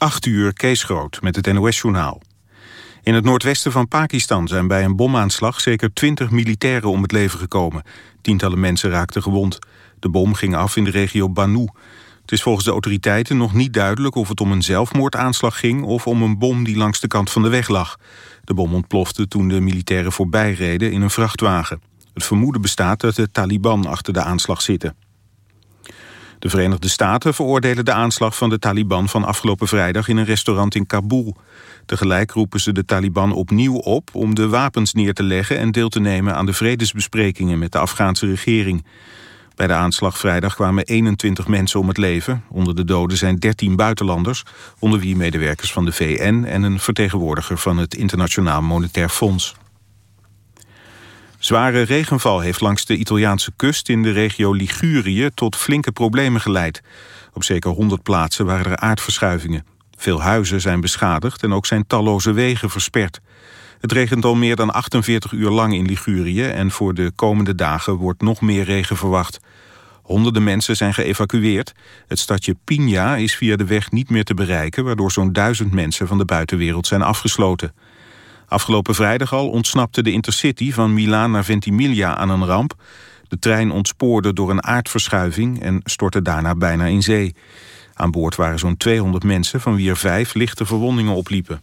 8 uur Kees Groot met het NOS-journaal. In het noordwesten van Pakistan zijn bij een bomaanslag zeker 20 militairen om het leven gekomen. Tientallen mensen raakten gewond. De bom ging af in de regio Banu. Het is volgens de autoriteiten nog niet duidelijk of het om een zelfmoordaanslag ging... of om een bom die langs de kant van de weg lag. De bom ontplofte toen de militairen voorbij reden in een vrachtwagen. Het vermoeden bestaat dat de Taliban achter de aanslag zitten. De Verenigde Staten veroordelen de aanslag van de Taliban van afgelopen vrijdag in een restaurant in Kabul. Tegelijk roepen ze de Taliban opnieuw op om de wapens neer te leggen en deel te nemen aan de vredesbesprekingen met de Afghaanse regering. Bij de aanslag vrijdag kwamen 21 mensen om het leven. Onder de doden zijn 13 buitenlanders, onder wie medewerkers van de VN en een vertegenwoordiger van het Internationaal Monetair Fonds. Zware regenval heeft langs de Italiaanse kust in de regio Ligurië tot flinke problemen geleid. Op zeker 100 plaatsen waren er aardverschuivingen. Veel huizen zijn beschadigd en ook zijn talloze wegen versperd. Het regent al meer dan 48 uur lang in Ligurië... en voor de komende dagen wordt nog meer regen verwacht. Honderden mensen zijn geëvacueerd. Het stadje Pigna is via de weg niet meer te bereiken... waardoor zo'n duizend mensen van de buitenwereld zijn afgesloten. Afgelopen vrijdag al ontsnapte de Intercity van Milaan naar Ventimiglia aan een ramp. De trein ontspoorde door een aardverschuiving en stortte daarna bijna in zee. Aan boord waren zo'n 200 mensen, van wie er vijf lichte verwondingen opliepen.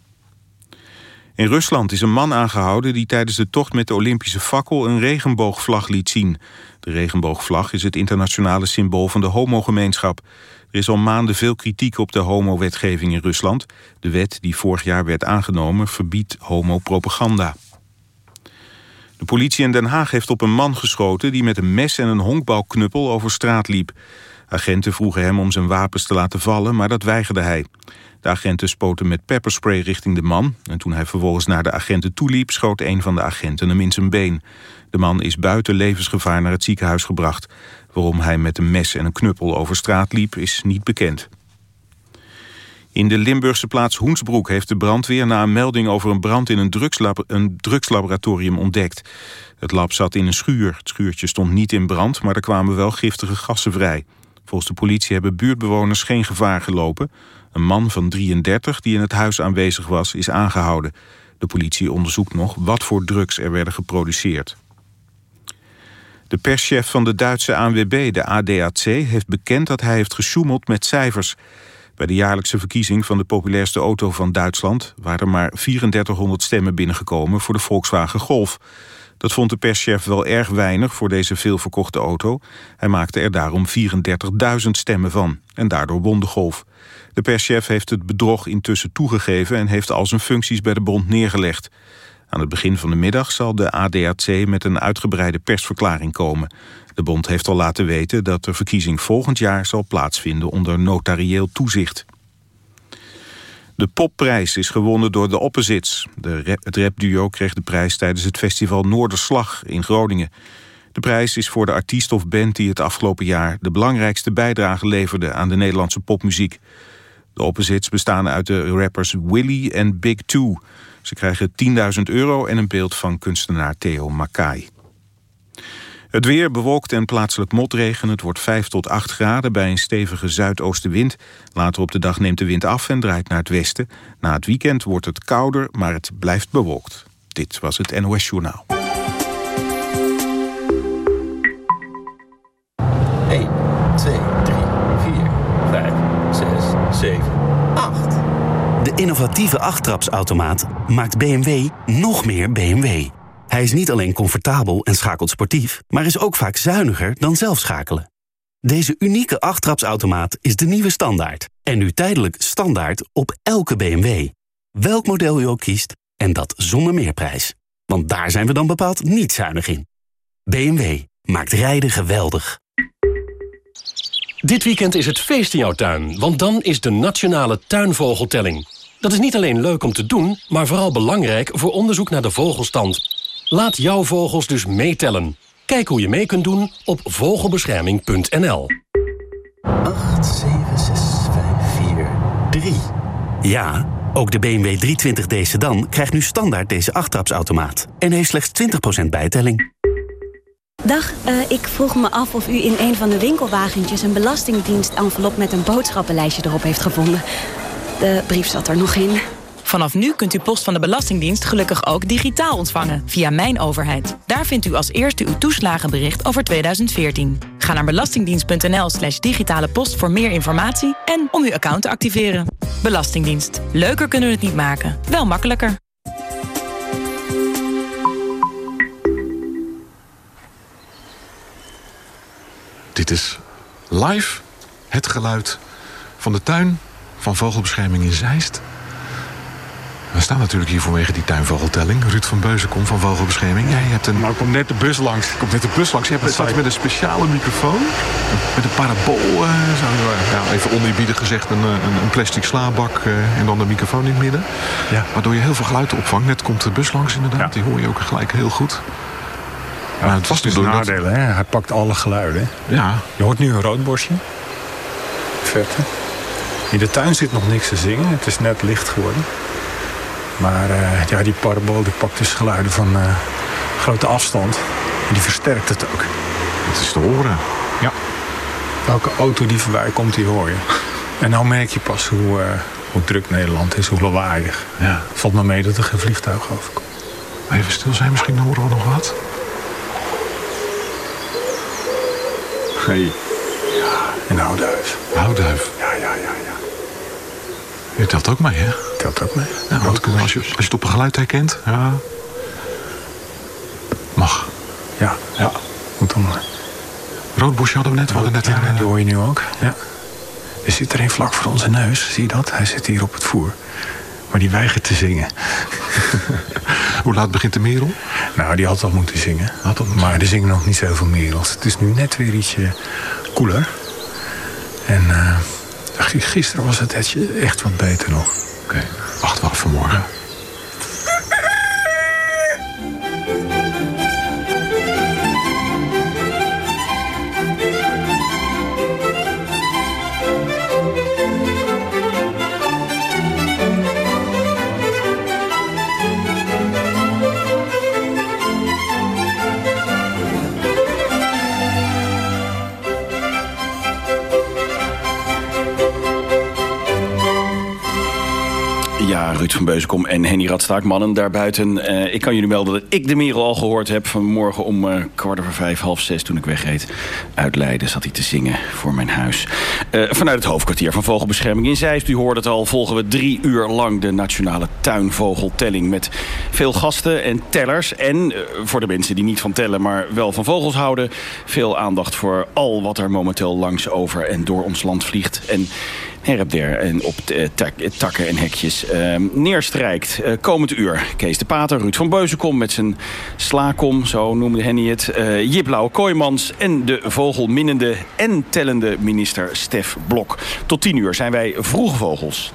In Rusland is een man aangehouden die tijdens de tocht met de Olympische fakkel een regenboogvlag liet zien. De regenboogvlag is het internationale symbool van de homogemeenschap. Er is al maanden veel kritiek op de homowetgeving in Rusland. De wet die vorig jaar werd aangenomen verbiedt homopropaganda. De politie in Den Haag heeft op een man geschoten... die met een mes en een honkbalknuppel over straat liep. Agenten vroegen hem om zijn wapens te laten vallen, maar dat weigerde hij. De agenten spoten met pepperspray richting de man... en toen hij vervolgens naar de agenten toeliep... schoot een van de agenten hem in zijn been. De man is buiten levensgevaar naar het ziekenhuis gebracht. Waarom hij met een mes en een knuppel over straat liep is niet bekend. In de Limburgse plaats Hoensbroek heeft de brandweer... na een melding over een brand in een, een drugslaboratorium ontdekt. Het lab zat in een schuur. Het schuurtje stond niet in brand, maar er kwamen wel giftige gassen vrij. Volgens de politie hebben buurtbewoners geen gevaar gelopen. Een man van 33 die in het huis aanwezig was, is aangehouden. De politie onderzoekt nog wat voor drugs er werden geproduceerd. De perschef van de Duitse ANWB, de ADAC, heeft bekend dat hij heeft gesjoemeld met cijfers. Bij de jaarlijkse verkiezing van de populairste auto van Duitsland... waren er maar 3400 stemmen binnengekomen voor de Volkswagen Golf. Dat vond de perschef wel erg weinig voor deze veelverkochte auto. Hij maakte er daarom 34.000 stemmen van. En daardoor won de Golf. De perschef heeft het bedrog intussen toegegeven... en heeft al zijn functies bij de bond neergelegd. Aan het begin van de middag zal de ADAC met een uitgebreide persverklaring komen. De bond heeft al laten weten dat de verkiezing volgend jaar zal plaatsvinden onder notarieel toezicht. De popprijs is gewonnen door de Opposites. De rap, het rapduo kreeg de prijs tijdens het festival Noorderslag in Groningen. De prijs is voor de artiest of band die het afgelopen jaar... de belangrijkste bijdrage leverde aan de Nederlandse popmuziek. De Opposites bestaan uit de rappers Willy en Big Two... Ze krijgen 10.000 euro en een beeld van kunstenaar Theo Makai. Het weer bewolkt en plaatselijk motregen. Het wordt 5 tot 8 graden bij een stevige zuidoostenwind. Later op de dag neemt de wind af en draait naar het westen. Na het weekend wordt het kouder, maar het blijft bewolkt. Dit was het NOS Journaal. 1, 2, 3, 4, 5, 6, 7, 8. De innovatieve achttrapsautomaat maakt BMW nog meer BMW. Hij is niet alleen comfortabel en schakelt sportief, maar is ook vaak zuiniger dan zelf schakelen. Deze unieke achttrapsautomaat is de nieuwe standaard. En nu tijdelijk standaard op elke BMW. Welk model u ook kiest, en dat zonder meerprijs. Want daar zijn we dan bepaald niet zuinig in. BMW maakt rijden geweldig. Dit weekend is het feest in jouw tuin, want dan is de Nationale Tuinvogeltelling. Dat is niet alleen leuk om te doen, maar vooral belangrijk voor onderzoek naar de vogelstand. Laat jouw vogels dus meetellen. Kijk hoe je mee kunt doen op vogelbescherming.nl. 8, 7, 6, 5, 4, 3. Ja, ook de BMW 320d sedan krijgt nu standaard deze achttrapsautomaat. En heeft slechts 20% bijtelling. Dag, uh, ik vroeg me af of u in een van de winkelwagentjes... een belastingdienst-envelop met een boodschappenlijstje erop heeft gevonden. de brief zat er nog in. Vanaf nu kunt u post van de Belastingdienst gelukkig ook digitaal ontvangen via Mijn Overheid. Daar vindt u als eerste uw toeslagenbericht over 2014. Ga naar belastingdienst.nl/slash digitale post voor meer informatie en om uw account te activeren. Belastingdienst. Leuker kunnen we het niet maken, wel makkelijker. Dit is live het geluid van de tuin van vogelbescherming in Zeist. We staan natuurlijk hier vanwege die tuinvogeltelling. Ruud van Beuzenkom van Vogelbescherming. Jij hebt een... Nou, komt net de bus langs. Komt net de bus langs. Je hebt het met een speciale microfoon. Met een parabool. Uh, zou je, nou, even oneerbiedig gezegd een, een, een plastic slaabak uh, en dan de microfoon in het midden. Ja. Waardoor je heel veel geluid opvangt. Net komt de bus langs inderdaad. Ja. Die hoor je ook gelijk heel goed. Ja, maar het was dus dus een door dat- nadeel, hè? Hij pakt alle geluiden. Ja, Je hoort nu een roodborstje. Verte. In de tuin zit nog niks te zingen. Het is net licht geworden. Maar eh, ja, die parabool die pakt dus geluiden van eh, grote afstand. En die versterkt het ook. het is te horen. Ja. Welke auto die voorbij komt, die hoor je. En nou merk je pas hoe, eh, hoe druk Nederland is, hoe lawaaiig. Ja. Valt me mee dat er geen vliegtuig overkomt. Even stil zijn, misschien horen we nog wat. Hey. Een oude huis. Houtduif. Ja, ja, ja, ja. Je telt ook mee, hè? Telt ook mee. Als, je, als je het op een geluid herkent, ja. Mag. Ja, ja. Moet dan. Roodbosje hadden we net, we hadden net ja, een, die hoor je nu ook. Ja. Er zit er een vlak voor onze neus, zie je dat? Hij zit hier op het voer. Maar die weigert te zingen. Hoe laat begint de merel? Nou, die had al moeten zingen. Had al moeten maar er zingen nog niet zoveel merels. Het is nu net weer ietsje koeler. En eh, g- gisteren was het echt wat beter nog. Oké, wachten we af vanmorgen. Ja, Ruud van Beuzenkom en Henny Radstaak, mannen daarbuiten. Eh, ik kan jullie melden dat ik de Merel al gehoord heb... vanmorgen om eh, kwart over vijf, half zes toen ik wegreed. Uit Leiden zat hij te zingen voor mijn huis. Eh, vanuit het hoofdkwartier van Vogelbescherming in Zeist. U hoorde het al, volgen we drie uur lang de nationale tuinvogeltelling... met veel gasten en tellers. En voor de mensen die niet van tellen, maar wel van vogels houden... veel aandacht voor al wat er momenteel langs, over en door ons land vliegt. En her en op de, tak- takken en hekjes eh, neerstrijkt. Eh, komend uur Kees de Pater, Ruud van Beuzenkom met zijn slaakom, zo noemde Henny het. eh Jip Lauwe Kooijmans en de vogelminnende en tellende minister Stef Blok. Tot tien uur zijn wij vroege vogels.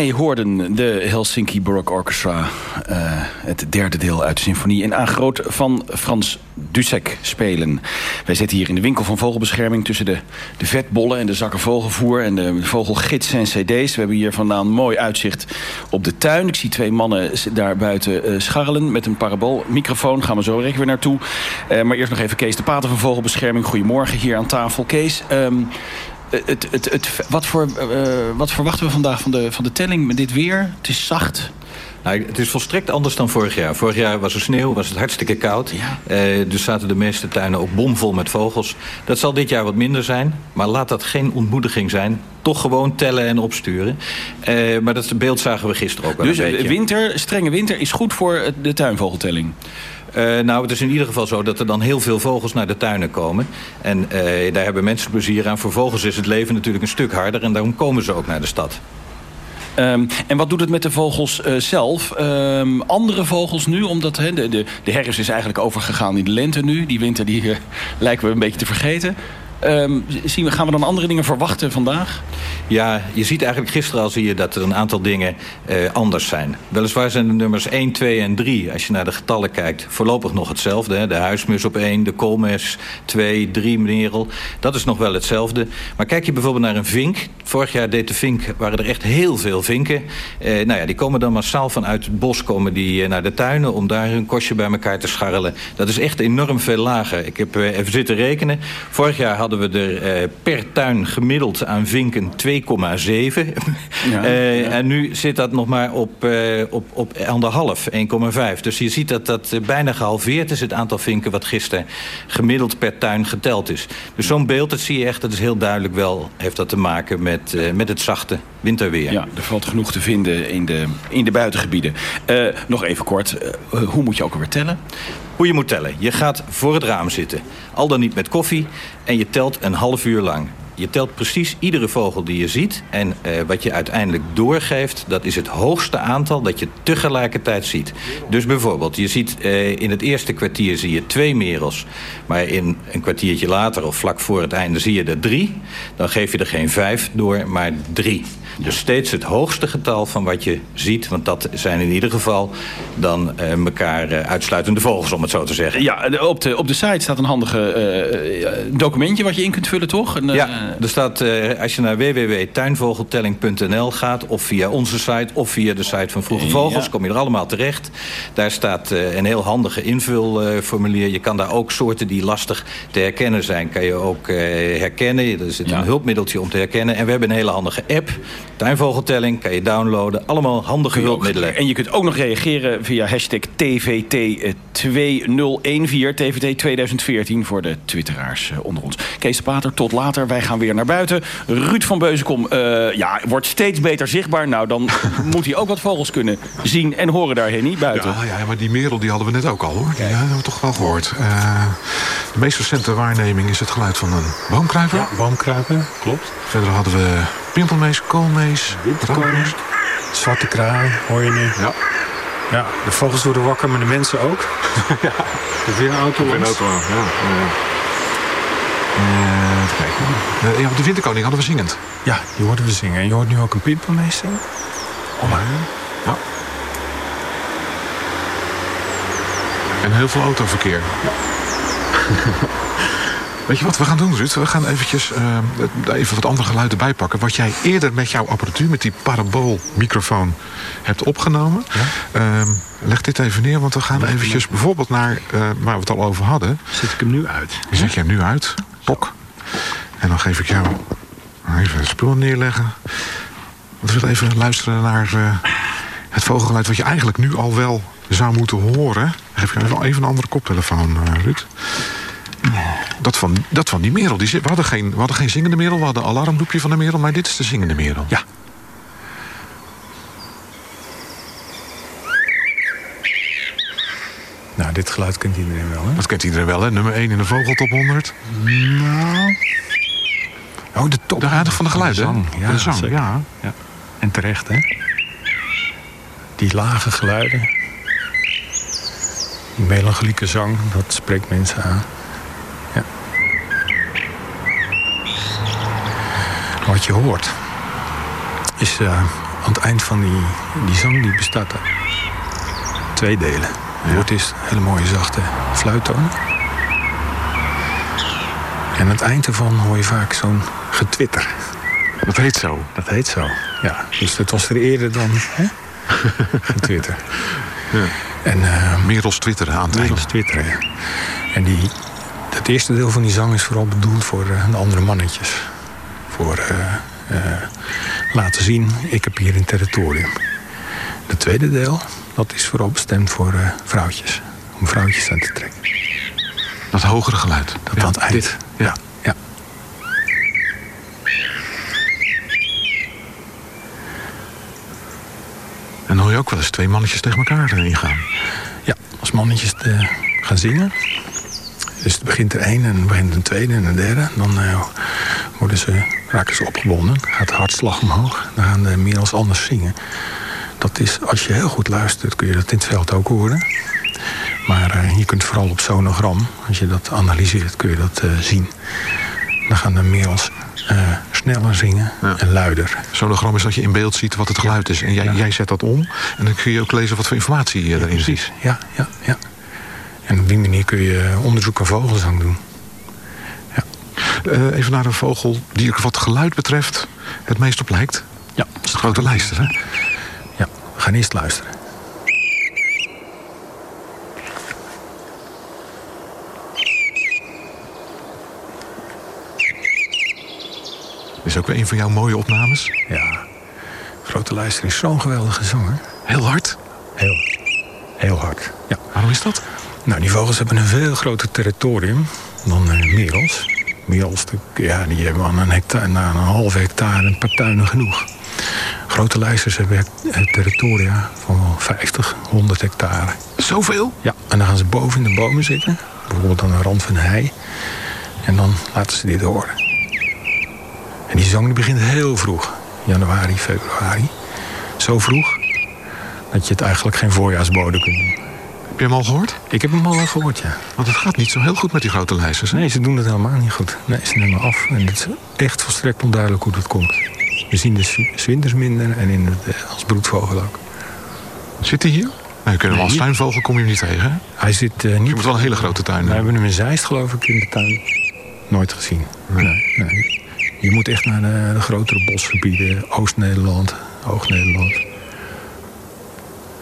Wij hoorden de Helsinki Baroque Orchestra, eh, het derde deel uit de symfonie... in A groot van Frans Dussek spelen. Wij zitten hier in de winkel van vogelbescherming... tussen de, de vetbollen en de zakken vogelvoer en de vogelgidsen en cd's. We hebben hier vandaan mooi uitzicht op de tuin. Ik zie twee mannen daar buiten uh, scharrelen met een paraboolmicrofoon. Gaan we zo direct weer naartoe. Uh, maar eerst nog even Kees de Pater van Vogelbescherming. Goedemorgen hier aan tafel. Kees, um, het, het, het, wat, voor, uh, wat verwachten we vandaag van de, van de telling met dit weer? Het is zacht. Nou, het is volstrekt anders dan vorig jaar. Vorig jaar was er sneeuw, was het hartstikke koud. Ja. Uh, dus zaten de meeste tuinen ook bomvol met vogels. Dat zal dit jaar wat minder zijn. Maar laat dat geen ontmoediging zijn. Toch gewoon tellen en opsturen. Maar dat beeld zagen we gisteren ook wel dus een beetje. winter, strenge winter is goed voor de tuinvogeltelling? Uh, nou, het is in ieder geval zo dat er dan heel veel vogels naar de tuinen komen. En uh, daar hebben mensen plezier aan. Voor vogels is het leven natuurlijk een stuk harder. En daarom komen ze ook naar de stad. Um, en wat doet het met de vogels uh, zelf? Um, andere vogels nu, omdat de, de, de herfst is eigenlijk overgegaan in de lente nu. Die winter die, lijken we een beetje te vergeten. Um, zien we, gaan we dan andere dingen verwachten vandaag? Ja, je ziet eigenlijk gisteren al zie je dat er een aantal dingen uh, anders zijn. Weliswaar zijn de nummers 1, 2 en 3, als je naar de getallen kijkt, voorlopig nog hetzelfde. Hè? De huismus op 1, de koolmes 2, 3 merel. Dat is nog wel hetzelfde. Maar kijk je bijvoorbeeld naar een vink. Vorig jaar deed de vink, waren er echt heel veel vinken. Uh, nou ja, die komen dan massaal vanuit het bos komen die, uh, naar de tuinen... om daar hun kostje bij elkaar te scharrelen. Dat is echt enorm veel lager. Ik heb even zitten rekenen. Vorig jaar hadden we er per tuin gemiddeld aan vinken 2,7. Ja, uh, ja. En nu zit dat nog maar op, uh, op, op anderhalf, 1,5. Dus je ziet dat dat bijna gehalveerd is, het aantal vinken... wat gisteren gemiddeld per tuin geteld is. Dus zo'n beeld, dat zie je echt, dat is heel duidelijk wel... heeft dat te maken met, met het zachte winterweer. Ja, er valt genoeg te vinden in de, in de buitengebieden. Nog even kort, hoe moet je ook alweer tellen? Hoe je moet tellen. Je gaat voor het raam zitten. Al dan niet met koffie. En je telt een half uur lang. Je telt precies iedere vogel die je ziet. En uh, wat je uiteindelijk doorgeeft, dat is het hoogste aantal dat je tegelijkertijd ziet. Dus bijvoorbeeld, je ziet uh, in het eerste kwartier zie je twee merels. Maar in een kwartiertje later of vlak voor het einde zie je er drie. Dan geef je er geen vijf door, maar drie. Dus steeds het hoogste getal van wat je ziet. Want dat zijn in ieder geval dan uh, elkaar uitsluitende vogels, om het zo te zeggen. Ja, op de, op de site staat een handige uh, documentje wat je in kunt vullen, toch? Een, ja, er staat, als je naar www.tuinvogeltelling.nl gaat... of via onze site of via de site van Vroege Vogels... Ja. kom je er allemaal terecht. Daar staat een heel handige invulformulier. Je kan daar ook soorten die lastig te herkennen zijn... kan je ook herkennen. Er zit ja. een hulpmiddeltje om te herkennen. En we hebben een hele handige app... Tuinvogeltelling kan je downloaden. Allemaal handige hulpmiddelen. En je kunt ook nog reageren via hashtag TVT2014. TVT 2014 voor de twitteraars onder ons. Kees de Pater, tot later. Wij gaan weer naar buiten. Ruud van Beuzenkom uh, ja, wordt steeds beter zichtbaar. Nou, dan moet hij ook wat vogels kunnen zien en horen daarheen niet buiten. Ja, ja, maar die merel die hadden we net ook al hoor. Die ja, hebben we toch wel gehoord. Uh, de meest recente waarneming is het geluid van een boomkruiper. Ja, boomkruiper, klopt. Verder hadden we pimpelmees, koolmees, zwarte kraai, hoor je nu. Ja. Ja, de vogels worden wakker, maar de mensen ook. ja. Er weer een auto langs. Een auto, ja. ja. Uh, kijken. Uh, ja, op de winterkoning hadden we zingend. Ja, die hoorden we zingen. En je hoort nu ook een pimpelmees zingen. Oh, maar. Ja. En heel veel autoverkeer. Ja. Weet je wat we gaan doen, Ruud? We gaan eventjes uh, even wat andere geluiden bijpakken. Wat jij eerder met jouw apparatuur, met die paraboolmicrofoon, hebt opgenomen. Ja? Uh, leg dit even neer, want we gaan eventjes bijvoorbeeld naar uh, waar we het al over hadden. Zet ik hem nu uit? Zet je hem nu uit. Pok. En dan geef ik jou even het spul neerleggen. Want we willen even luisteren naar uh, het vogelgeluid wat je eigenlijk nu al wel zou moeten horen. Dan geef ik even, even een andere koptelefoon, uh, Ruud. Dat van, dat van die merel. Die, we, hadden geen, we hadden geen zingende merel, we hadden een van de merel... maar dit is de zingende merel. Ja. Dit geluid kent iedereen wel, hè? Dat kent iedereen wel, hè? Nummer 1 in de vogeltop 100. Nou... Oh, de top. De aardig van de geluiden, de zang, ja, de zang, ja. ja. En terecht, hè? Die lage geluiden. Die melancholieke zang, dat spreekt mensen aan. wat je hoort is eh, aan het eind van die, die zang, die bestaat uit twee delen. Je hoort is hele mooie zachte fluittonen. En aan het eind ervan hoor je vaak zo'n getwitter. Dat heet zo? Dat heet zo, ja. Dus dat was er eerder dan hè? getwitter. Ja. En, uh, Merels twitteren aan het Merels einde. twitteren, ja. En die, dat eerste deel van die zang is vooral bedoeld voor uh, de andere mannetjes. Voor uh, laten zien, ik heb hier een territorium. Het tweede deel, dat is vooral bestemd voor vrouwtjes. Om vrouwtjes aan te trekken. Dat hogere geluid. Dat ja, aan het eind. Dit. Ja. ja. En dan hoor je ook wel eens twee mannetjes tegen elkaar erin gaan. Ja, als mannetjes te gaan zingen. Dus het begint er één en dan begint een tweede en een derde. Dan uh, worden ze, raken ze opgewonden. Gaat de hartslag omhoog. Dan gaan de meer als anders zingen. Dat is, als je heel goed luistert, kun je dat in het veld ook horen. Maar uh, je kunt vooral op sonogram, als je dat analyseert, kun je dat uh, zien. Dan gaan de merels uh, sneller zingen ja. en luider. Sonogram is dat je in beeld ziet wat het geluid is. En jij, ja. jij zet dat om. En dan kun je ook lezen wat voor informatie ja, erin precies. zit. Ja, ja, ja. En op die manier kun je onderzoek naar vogelzang doen. Ja. Even naar een vogel die er wat geluid betreft het meest op lijkt. Ja. Dat is de grote lijster, hè? Gaan eerst luisteren. Is ook weer een van jouw mooie opnames? Ja. Grote Luister is zo'n geweldige zanger. Heel hard? Heel, heel hard, ja. Waarom is dat? Nou, die vogels hebben een veel groter territorium dan uh, merels. Merels, ja, die hebben aan een, hectare, na een half hectare een paar tuinen genoeg. Grote lijsters hebben territoria van wel 50, 100 hectare. Zoveel? Ja, en dan gaan ze boven in de bomen zitten. Bijvoorbeeld aan de rand van een hei. En dan laten ze dit horen. En die zang die begint heel vroeg. Januari, februari. Zo vroeg dat je het eigenlijk geen voorjaarsbode kunt doen. Heb je hem al gehoord? Ik heb hem al gehoord, ja. Want het gaat niet zo heel goed met die grote lijsters. Hè? Nee, ze doen het helemaal niet goed. Nee, ze nemen af. En het is echt volstrekt onduidelijk hoe dat komt. We zien de zwinters minder en in het, als broedvogel ook. Zit hij hier? Nou, je kunt hem als tuinvogel kom je hem niet tegen, hè? Hij zit uh, niet... Je moet wel een hele grote tuin We hebben hem in Zeist, geloof ik, in de tuin. Nooit gezien. Nee. nee, nee. Je moet echt naar de, de grotere bosgebieden. Oost-Nederland, Hoog-Nederland.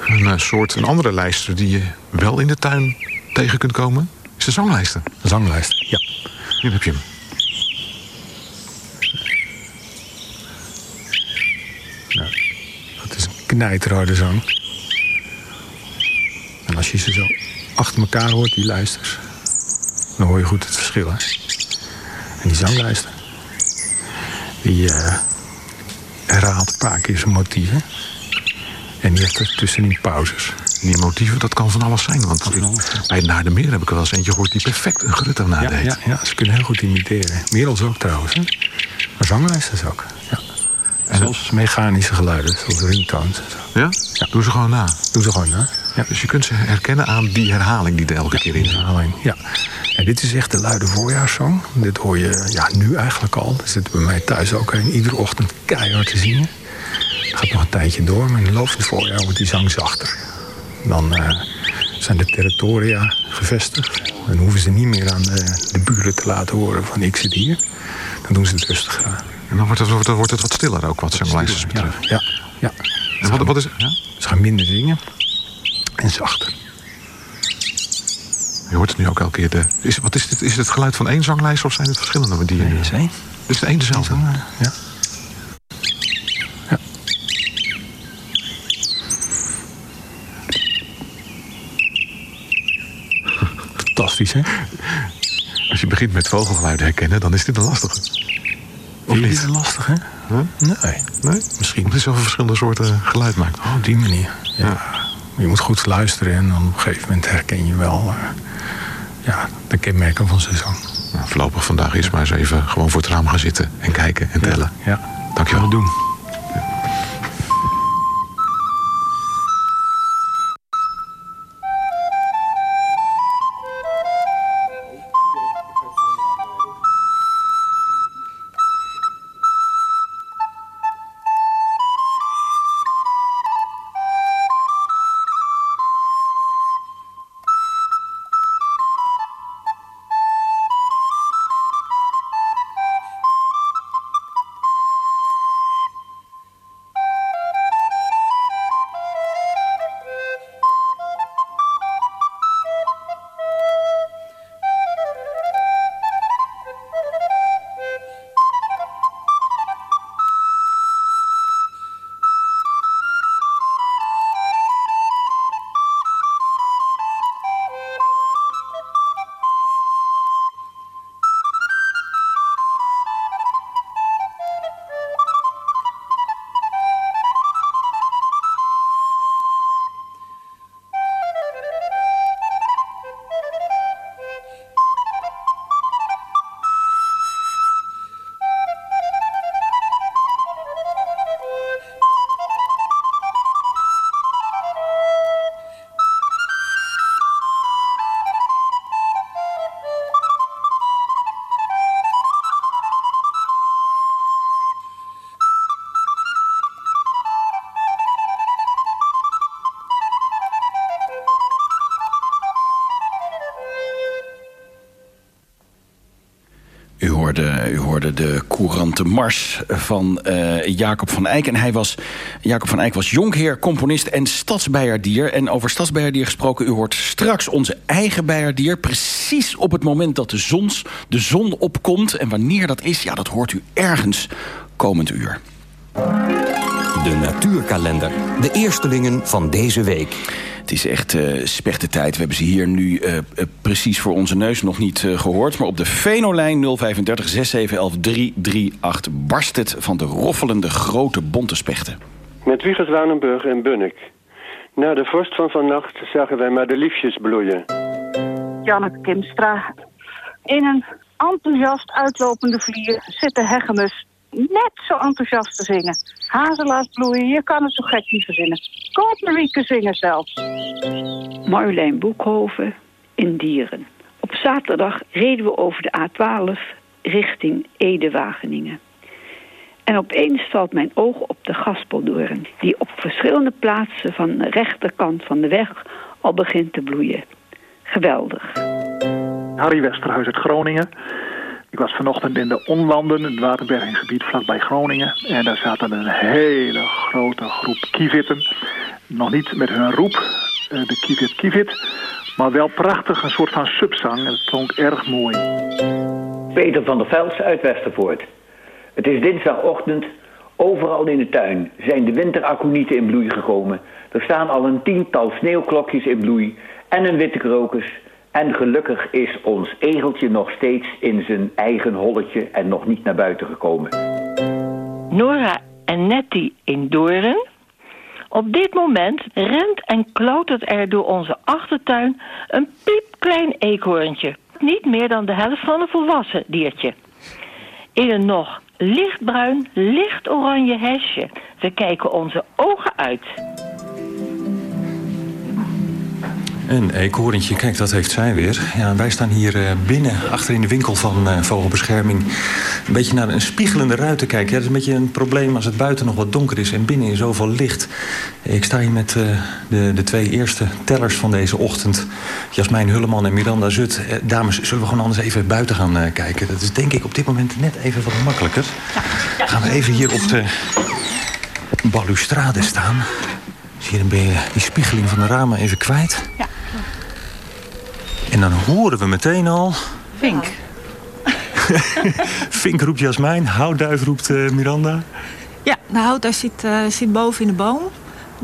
Een uh, soort, een andere lijster die je wel in de tuin tegen kunt komen... is de zanglijster. De zanglijster, ja. Hier heb je hem. Nou, dat is een knijterharde zang. En als je ze zo achter elkaar hoort, die lijsters... dan hoor je goed het verschil, hè. En die zanglijster... die uh, herhaalt een paar keer zijn motieven... En die heeft er tussenin pauzes. Die motieven, dat kan van alles zijn. Want bij Naar de Meer heb ik wel eens eentje gehoord... die perfect een grutter nadeed. Ja, ja, ja, ze kunnen heel goed imiteren. Merels ook trouwens. Hè? Maar zanglijsters ook. Ja. Zelfs mechanische geluiden, zoals ringtones. Ja? ja? Doe ze gewoon na? Doe ze gewoon na, ja. Dus je kunt ze herkennen aan die herhaling die er elke ja, keer in zit. herhaling, ja. En dit is echt de luide voorjaarszang. Dit hoor je ja, nu eigenlijk al. Dat zit bij mij thuis ook in. Iedere ochtend keihard te zingen. Het gaat nog een tijdje door, maar in de loop van het voorjaar wordt die zang zachter. Dan uh, zijn de territoria gevestigd. Dan hoeven ze niet meer aan de, de, buren te laten horen van ik zit hier. Dan doen ze het rustig aan. En dan wordt het, wordt het, wordt het wat stiller ook, wat zanglijsters betreft. Ja, ja. En wat, wat is ja? Ze gaan minder zingen en zachter. Je hoort het nu ook elke keer. De, is, wat is, dit, is het het geluid van één zanglijster of zijn het verschillende die je nee, is één. Is het één dezelfde? Ja. Fantastisch, hè? Als je begint met vogelgeluiden herkennen, dan is dit een lastige. Is het lastig, hè? Huh? Nee. nee. Misschien. Omdat je zoveel verschillende soorten geluid maakt. Oh, op die manier. Ja. ja. Je moet goed luisteren en dan op een gegeven moment herken je wel uh, ja, de kenmerken van zang. Nou, voorlopig vandaag is maar eens even gewoon voor het raam gaan zitten en kijken en tellen. Ja. ja. Dankjewel. Gaan we doen. U hoorde de courante mars van uh, Jacob van Eyck. En hij was, Jacob van Eyck was jonkheer, componist en stadsbijerdier. En over stadsbijerdier gesproken, u hoort straks onze eigen bijerdier... precies op het moment dat de, zons, de zon opkomt. En wanneer dat is, ja, dat hoort u ergens komend uur. De natuurkalender. De eerstelingen van deze week. Het is echt uh, spechte tijd. We hebben ze hier nu uh, uh, precies voor onze neus nog niet gehoord. Maar op de Venolijn 035 6711 338 barst het van de roffelende grote bonte spechten. Met Wiegert Wanenburg en Bunnik. Na de vorst van vannacht zagen wij maar de liefjes bloeien. Janet Kimstra. In een enthousiast uitlopende vlier zit de hegemus net zo enthousiast te zingen. Hazelaars bloeien, je kan het zo gek niet verzinnen. Koopmarieke zingen zelfs. Marjolein Boekhoven in Dieren. Op zaterdag reden we over de A12 richting Ede-Wageningen. En opeens valt mijn oog op de gaspeldoorn... die op verschillende plaatsen van de rechterkant van de weg al begint te bloeien. Geweldig. Harry Westerhuis uit Groningen. Ik was vanochtend in de Onlanden, het waterbergingsgebied vlakbij Groningen. En daar zaten een hele grote groep kievitten. Nog niet met hun roep, de kievit kievit. Maar wel prachtig, een soort van subzang. Het klonk erg mooi. Peter van der Vels uit Westervoort. Het is dinsdagochtend. Overal in de tuin zijn de winteraconieten in bloei gekomen. Er staan al een tiental sneeuwklokjes in bloei en een witte krokus... En gelukkig is ons egeltje nog steeds in zijn eigen holletje en nog niet naar buiten gekomen. Nora en Nettie in Doorn. Op dit moment rent en klautert er door onze achtertuin een piepklein eekhoorntje. Niet meer dan de helft van een volwassen diertje. In een nog lichtbruin, lichtoranje hesje. We kijken onze ogen uit. Een eekhoorntje, kijk, dat heeft zij weer. Ja, wij staan hier uh, binnen, achter in de winkel van uh, Vogelbescherming... een beetje naar een spiegelende ruit te kijken. Ja, dat is een beetje een probleem als het buiten nog wat donker is... en binnen is zoveel licht. Ik sta hier met de, de twee eerste tellers van deze ochtend. Jasmijn Hulleman en Miranda Zut. dames, zullen we gewoon anders even buiten gaan kijken? Dat is denk ik op dit moment net even wat makkelijker. Gaan we even hier op de balustrade staan... Zie je, dan ben je die spiegeling van de ramen even kwijt. Ja. En dan horen we meteen al... Vink. Vink roept Jasmijn, houtduif roept uh, Miranda. Ja, de houtduif zit, uh, zit boven in de boom.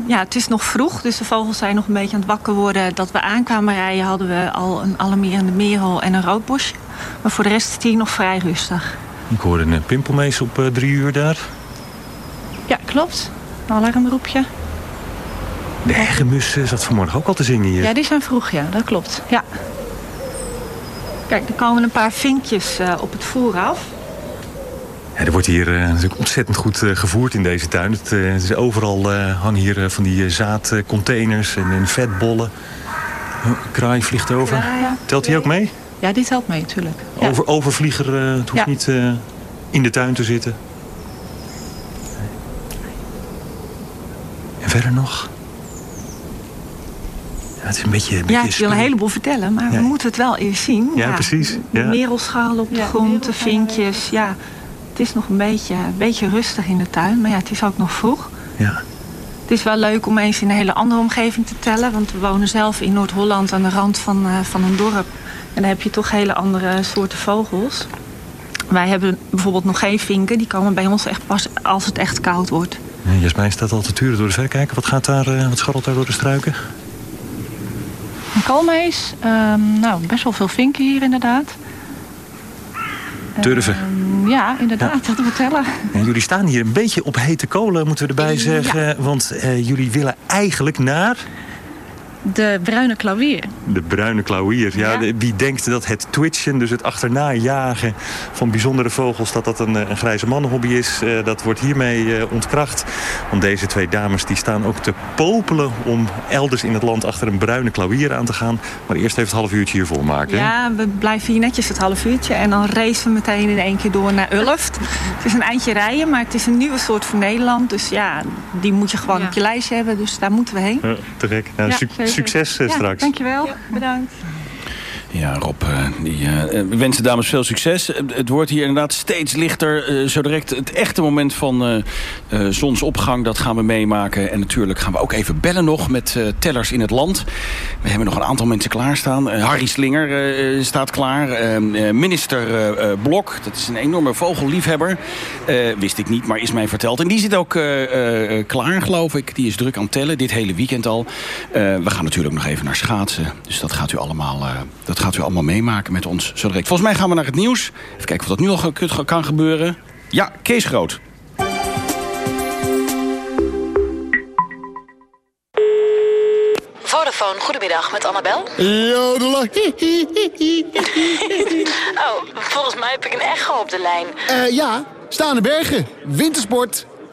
Ja, het is nog vroeg, dus de vogels zijn nog een beetje aan het wakker worden. Dat we aankwamen rijden hadden we al een alarmerende merel en een roodbosje. Maar voor de rest is het hier nog vrij rustig. Ik hoorde een pimpelmees op uh, drie uur daar. Ja, klopt. Een alarmroepje. De hegemus zat vanmorgen ook al te zingen hier. Ja, die zijn vroeg, ja. Dat klopt. Ja. Kijk, er komen een paar vinkjes uh, op het voer af. Ja, er wordt hier uh, natuurlijk ontzettend goed uh, gevoerd in deze tuin. Het, het is overal hangen hier van die zaadcontainers en, en vetbollen. Oh, kraai vliegt over. Ja, ja. Telt hij ook mee? Ja, die telt mee, natuurlijk. Over, overvlieger, het hoeft niet in de tuin te zitten. En verder nog? Ja, het is een beetje... Een ja, beetje ik wil een heleboel vertellen, maar ja. we moeten het wel eerst zien. Ja, precies. De ja. merelschalen op de grond, de vinkjes. Ja, het is nog een beetje, een beetje rustig in de tuin, maar ja, het is ook nog vroeg. Ja. Het is wel leuk om eens in een hele andere omgeving te tellen. Want we wonen zelf in Noord-Holland aan de rand van, uh, van een dorp. En daar heb je toch hele andere soorten vogels. Wij hebben bijvoorbeeld nog geen vinken. Die komen bij ons echt pas als het echt koud wordt. Ja, Jasmijn staat al te turen door de verrekijker. Wat, gaat daar, uh, wat scharrelt daar door de struiken? Kalmees. Um, nou, best wel veel vinken hier inderdaad. Durven. Um, ja, inderdaad, ja. dat vertellen. En jullie staan hier een beetje op hete kolen, moeten we erbij zeggen. Ja. Want uh, jullie willen eigenlijk naar... De bruine klauwier. De bruine klauwier. Ja, wie denkt dat het twitchen, dus het achterna jagen van bijzondere vogels... dat dat een, een grijze mannenhobby is, uh, dat wordt hiermee uh, ontkracht. Want deze twee dames die staan ook te popelen... om elders in het land achter een bruine klauwier aan te gaan. Maar eerst even het half uurtje hier volmaken. Ja, we blijven hier netjes het half uurtje. En dan racen we meteen in één keer door naar Ulft. het is een eindje rijden, maar het is een nieuwe soort voor Nederland. Dus ja, die moet je gewoon ja. op je lijst hebben. Dus daar moeten we heen. Ja, te gek. Nou, Ja, su zeker. Succes uh, ja, straks. Dankjewel. Bedankt. Ja, Rob, uh, die, uh, we wensen dames veel succes. Het wordt hier inderdaad steeds lichter. Uh, zo direct het echte moment van zonsopgang, dat gaan we meemaken. En natuurlijk gaan we ook even bellen nog met tellers in het land. We hebben nog een aantal mensen klaarstaan. Harry Slinger staat klaar. minister Blok, dat is een enorme vogelliefhebber. wist ik niet, maar is mij verteld. En die zit ook klaar, geloof ik. Die is druk aan tellen, dit hele weekend al. we gaan natuurlijk nog even naar schaatsen. Dus dat gaat u allemaal... dat gaat u allemaal meemaken met ons zo direct. Volgens mij gaan we naar het nieuws. Even kijken of dat nu al kan gebeuren. Ja, Kees Groot. Vodafone, goedemiddag, met Annabel. Jodela. oh, volgens mij heb ik een echo op de lijn. Uh, ja, staande bergen, wintersport,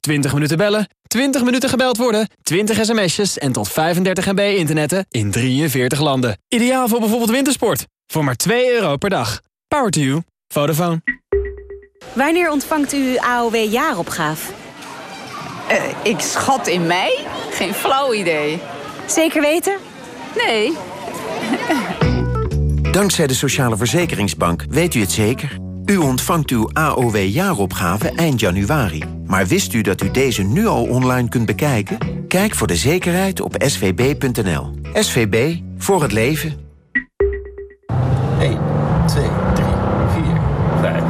20 minuten bellen, 20 minuten gebeld worden, 20 sms'jes en tot 35 MB internetten in 43 landen. Ideaal voor bijvoorbeeld wintersport. Voor maar 2 euro per dag. Power to you. Vodafone. Wanneer ontvangt u AOW-jaaropgave? Uh, ik schat in mei? Geen flauw idee. Zeker weten? Nee. Dankzij de Sociale Verzekeringsbank weet u het zeker. U ontvangt uw AOW-jaaropgave eind januari. Maar wist u dat u deze nu al online kunt bekijken? Kijk voor de zekerheid op svb.nl. SVB, voor het leven. 1, 2, 3, 4, 5,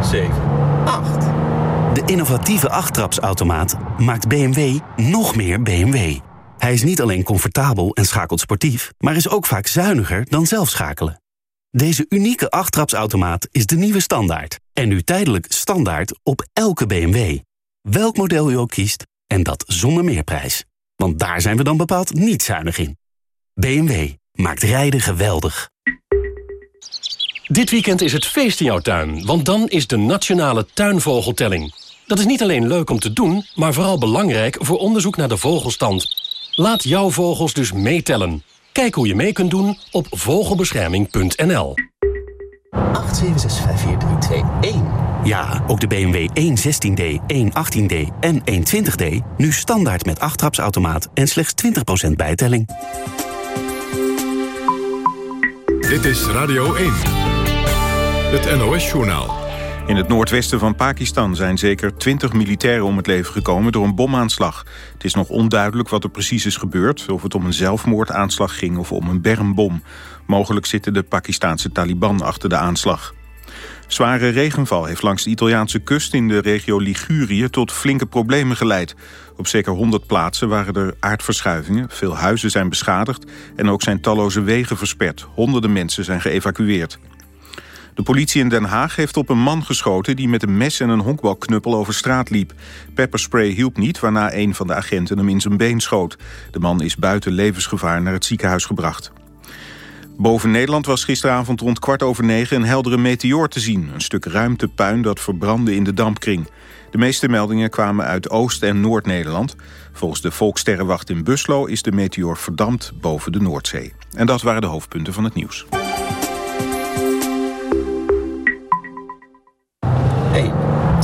6, 7, 8. De innovatieve achttrapsautomaat maakt BMW nog meer BMW. Hij is niet alleen comfortabel en schakelt sportief... maar is ook vaak zuiniger dan zelf schakelen. Deze unieke achttrapsautomaat is de nieuwe standaard. En nu tijdelijk standaard op elke BMW. Welk model u ook kiest, en dat zonder meerprijs. Want daar zijn we dan bepaald niet zuinig in. BMW maakt rijden geweldig. Dit weekend is het feest in jouw tuin, want dan is de Nationale Tuinvogeltelling. Dat is niet alleen leuk om te doen, maar vooral belangrijk voor onderzoek naar de vogelstand. Laat jouw vogels dus meetellen. Kijk hoe je mee kunt doen op vogelbescherming.nl. 8765432 Ja, ook de BMW 116D, 118D en 120D nu standaard met 8 en slechts 20% bijtelling. Dit is Radio 1. Het NOS-journaal. In het noordwesten van Pakistan zijn zeker 20 militairen om het leven gekomen door een bomaanslag. Het is nog onduidelijk wat er precies is gebeurd, of het om een zelfmoordaanslag ging of om een bermbom. Mogelijk zitten de Pakistaanse Taliban achter de aanslag. Zware regenval heeft langs de Italiaanse kust in de regio Ligurië tot flinke problemen geleid. Op zeker 100 plaatsen waren er aardverschuivingen, veel huizen zijn beschadigd en ook zijn talloze wegen versperd. Honderden mensen zijn geëvacueerd. De politie in Den Haag heeft op een man geschoten... die met een mes en een honkbalknuppel over straat liep. Pepperspray hielp niet, waarna een van de agenten hem in zijn been schoot. De man is buiten levensgevaar naar het ziekenhuis gebracht. Boven Nederland was gisteravond rond kwart over negen een heldere meteoor te zien. Een stuk ruimtepuin dat verbrandde in de dampkring. De meeste meldingen kwamen uit Oost- en Noord-Nederland. Volgens de Volkssterrenwacht in Buslo is de meteoor verdampt boven de Noordzee. En dat waren de hoofdpunten van het nieuws.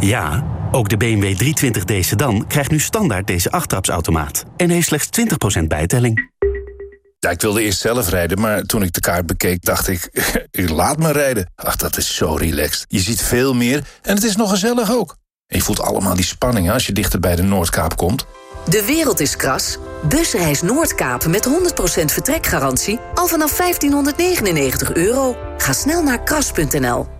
Ja, ook de BMW 320d sedan krijgt nu standaard deze achttrapsautomaat. En heeft slechts 20% bijtelling. Ja, ik wilde eerst zelf rijden, maar toen ik de kaart bekeek, dacht ik... laat me rijden. Ach, dat is zo relaxed. Je ziet veel meer en het is nog gezellig ook. En je voelt allemaal die spanning als je dichter bij de Noordkaap komt. De wereld is kras. Busreis Noordkaap met 100% vertrekgarantie al vanaf 1599 euro. Ga snel naar kras.nl.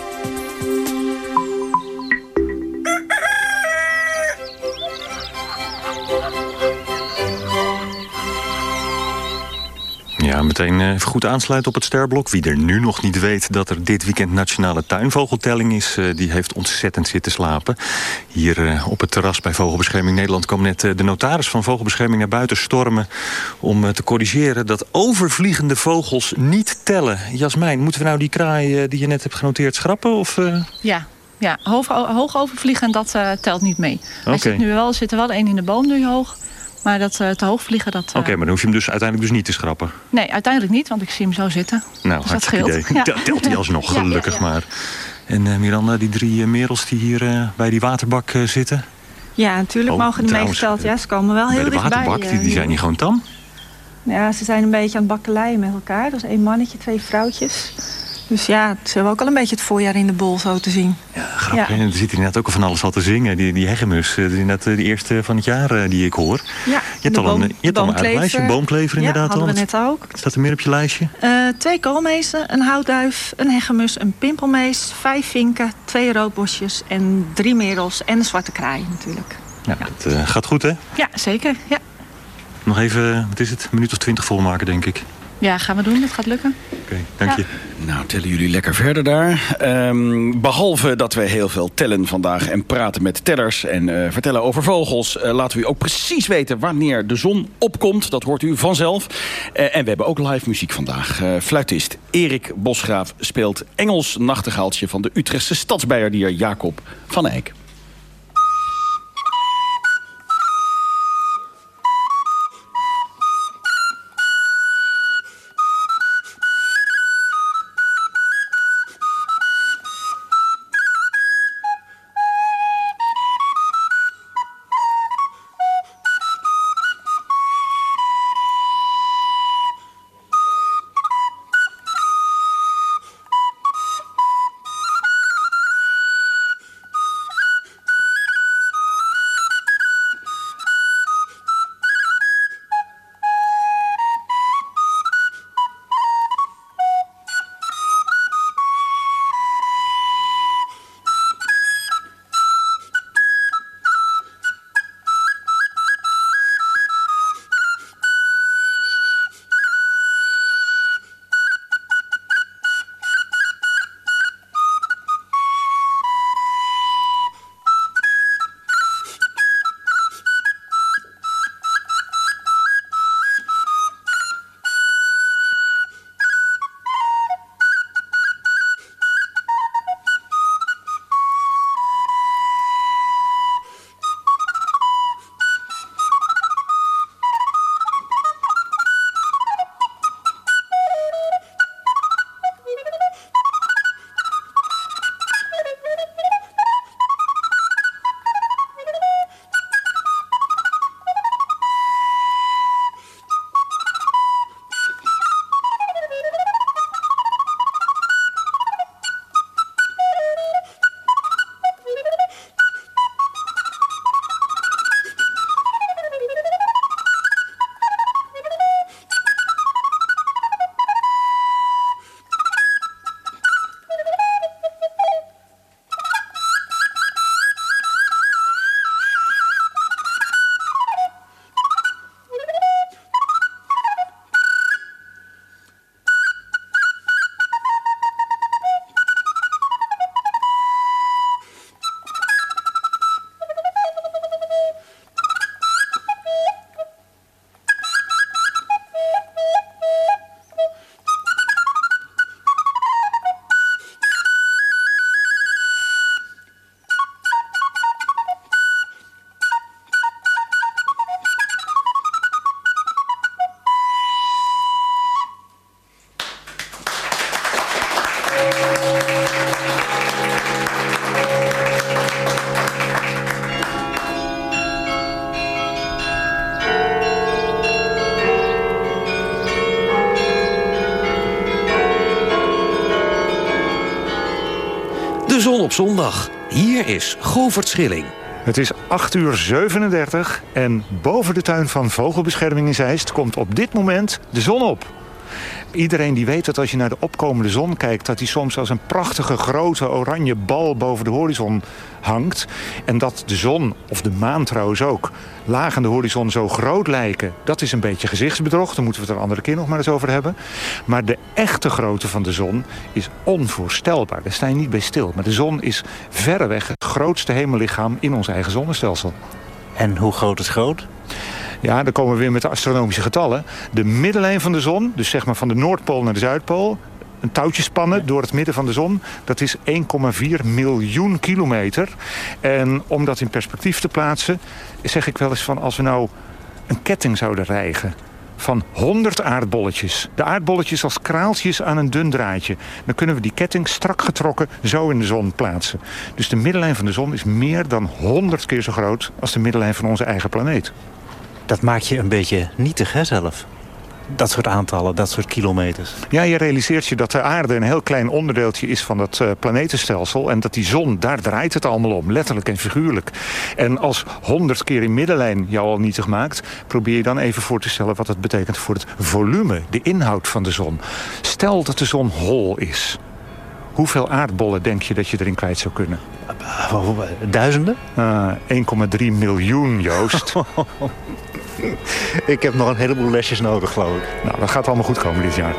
Ja, meteen eh, even goed aansluiten op het sterblok. Wie er nu nog niet weet dat er dit weekend nationale tuinvogeltelling is... eh, die heeft ontzettend zitten slapen. Hier eh, op het terras bij Vogelbescherming Nederland... kwam net de notaris van Vogelbescherming naar buiten stormen... om te corrigeren dat overvliegende vogels niet tellen. Jasmijn, moeten we nou die kraai die je net hebt genoteerd schrappen? Of? Ja, ja hoog, hoog overvliegen, dat telt niet mee. Hij Oké. zit nu wel, er zit er wel één in de boom nu hoog. Maar dat eh, te hoog vliegen, dat... eh, Oké, maar dan hoef je hem dus uiteindelijk dus niet te schrappen. Nee, uiteindelijk niet, want ik zie hem zo zitten. Nou, Dus dat scheelt. idee. Ja. Tel- Telt hij alsnog, Ja, ja, gelukkig ja. maar. En eh, Miranda, die drie merels die hier eh, bij die waterbak eh, zitten... Ja, natuurlijk Oh, mogen die meegeteld. Ja, ze komen wel heel bij de dichtbij. waterbak, die, die zijn hier gewoon tam. Ja, ze zijn een beetje aan het bakkeleien met elkaar. Dat is één mannetje, twee vrouwtjes. Dus ja, ze hebben ook al een beetje het voorjaar in de bol zo te zien. Ja, Grappig, hè? er zit inderdaad ook al van alles al te zingen. Die, die hegemus, dat is inderdaad de eerste van het jaar eh, die ik hoor. Ja, Je hebt al een, je hebt al een boomklever. uitlijstje, een boomklever Ja, inderdaad hadden al. we net ook. Staat er meer op je lijstje? Eh, twee koolmezen, een houtduif, een hegemus, een pimpelmees... vijf vinken, twee roodbosjes en drie merels en een zwarte kraai natuurlijk. Ja, dat eh, gaat goed hè? Ja, zeker. Ja, Nog even, wat is het, een minuut of twintig volmaken denk ik. Ja, gaan we doen. Dat gaat lukken. Oké, dank je. Nou, tellen jullie lekker verder daar. Ehm, behalve dat we heel veel tellen vandaag en praten met tellers... en eh, vertellen over vogels... eh, laten we u ook precies weten wanneer de zon opkomt. Dat hoort u vanzelf. Eh, en we hebben ook live muziek vandaag. Eh, fluitist Erik Bosgraaf speelt Engels nachtegaaltje... van de Utrechtse stadsbijerdier Jacob van Eyck. De zon op zondag. Hier is Govert Schilling. Het is 8 uur 37 en boven de tuin van Vogelbescherming in Zeist... komt op dit moment de zon op. Iedereen die weet dat als je naar de opkomende zon kijkt... dat die soms als een prachtige grote oranje bal boven de horizon hangt. En dat de zon, of de maan trouwens ook, laag aan de horizon zo groot lijken... dat is een beetje gezichtsbedrog, daar moeten we het een andere keer nog maar eens over hebben. Maar de echte grootte van de zon is onvoorstelbaar. Daar sta je niet bij stil. Maar de zon is verreweg het grootste hemellichaam in ons eigen zonnestelsel. En hoe groot is groot? Ja, dan komen we weer met de astronomische getallen. De middellijn van de zon, dus zeg maar van de Noordpool naar de Zuidpool... een touwtje spannen door het midden van de zon... dat is 1,4 miljoen kilometer. En om dat in perspectief te plaatsen... zeg ik wel eens van als we nou een ketting zouden rijgen van 100 aardbolletjes. De aardbolletjes als kraaltjes aan een dun draadje. Dan kunnen we die ketting strak getrokken zo in de zon plaatsen. Dus de middellijn van de zon is meer dan 100 keer zo groot... als de middellijn van onze eigen planeet. Dat maakt je een beetje nietig, hè, zelf? Dat soort aantallen, dat soort kilometers. Ja, je realiseert je dat de aarde een heel klein onderdeeltje is van het uh, planetenstelsel. En dat die zon, daar draait het allemaal om, letterlijk en figuurlijk. En als honderd keer in middenlijn jou al nietig maakt... probeer je dan even voor te stellen wat het betekent voor het volume, de inhoud van de zon. Stel dat de zon hol is. Hoeveel aardbollen denk je dat je erin kwijt zou kunnen? Duizenden? Uh, 1,3 miljoen, Joost. ik heb nog een heleboel lesjes nodig, geloof ik. Nou, dat gaat allemaal goed komen dit jaar.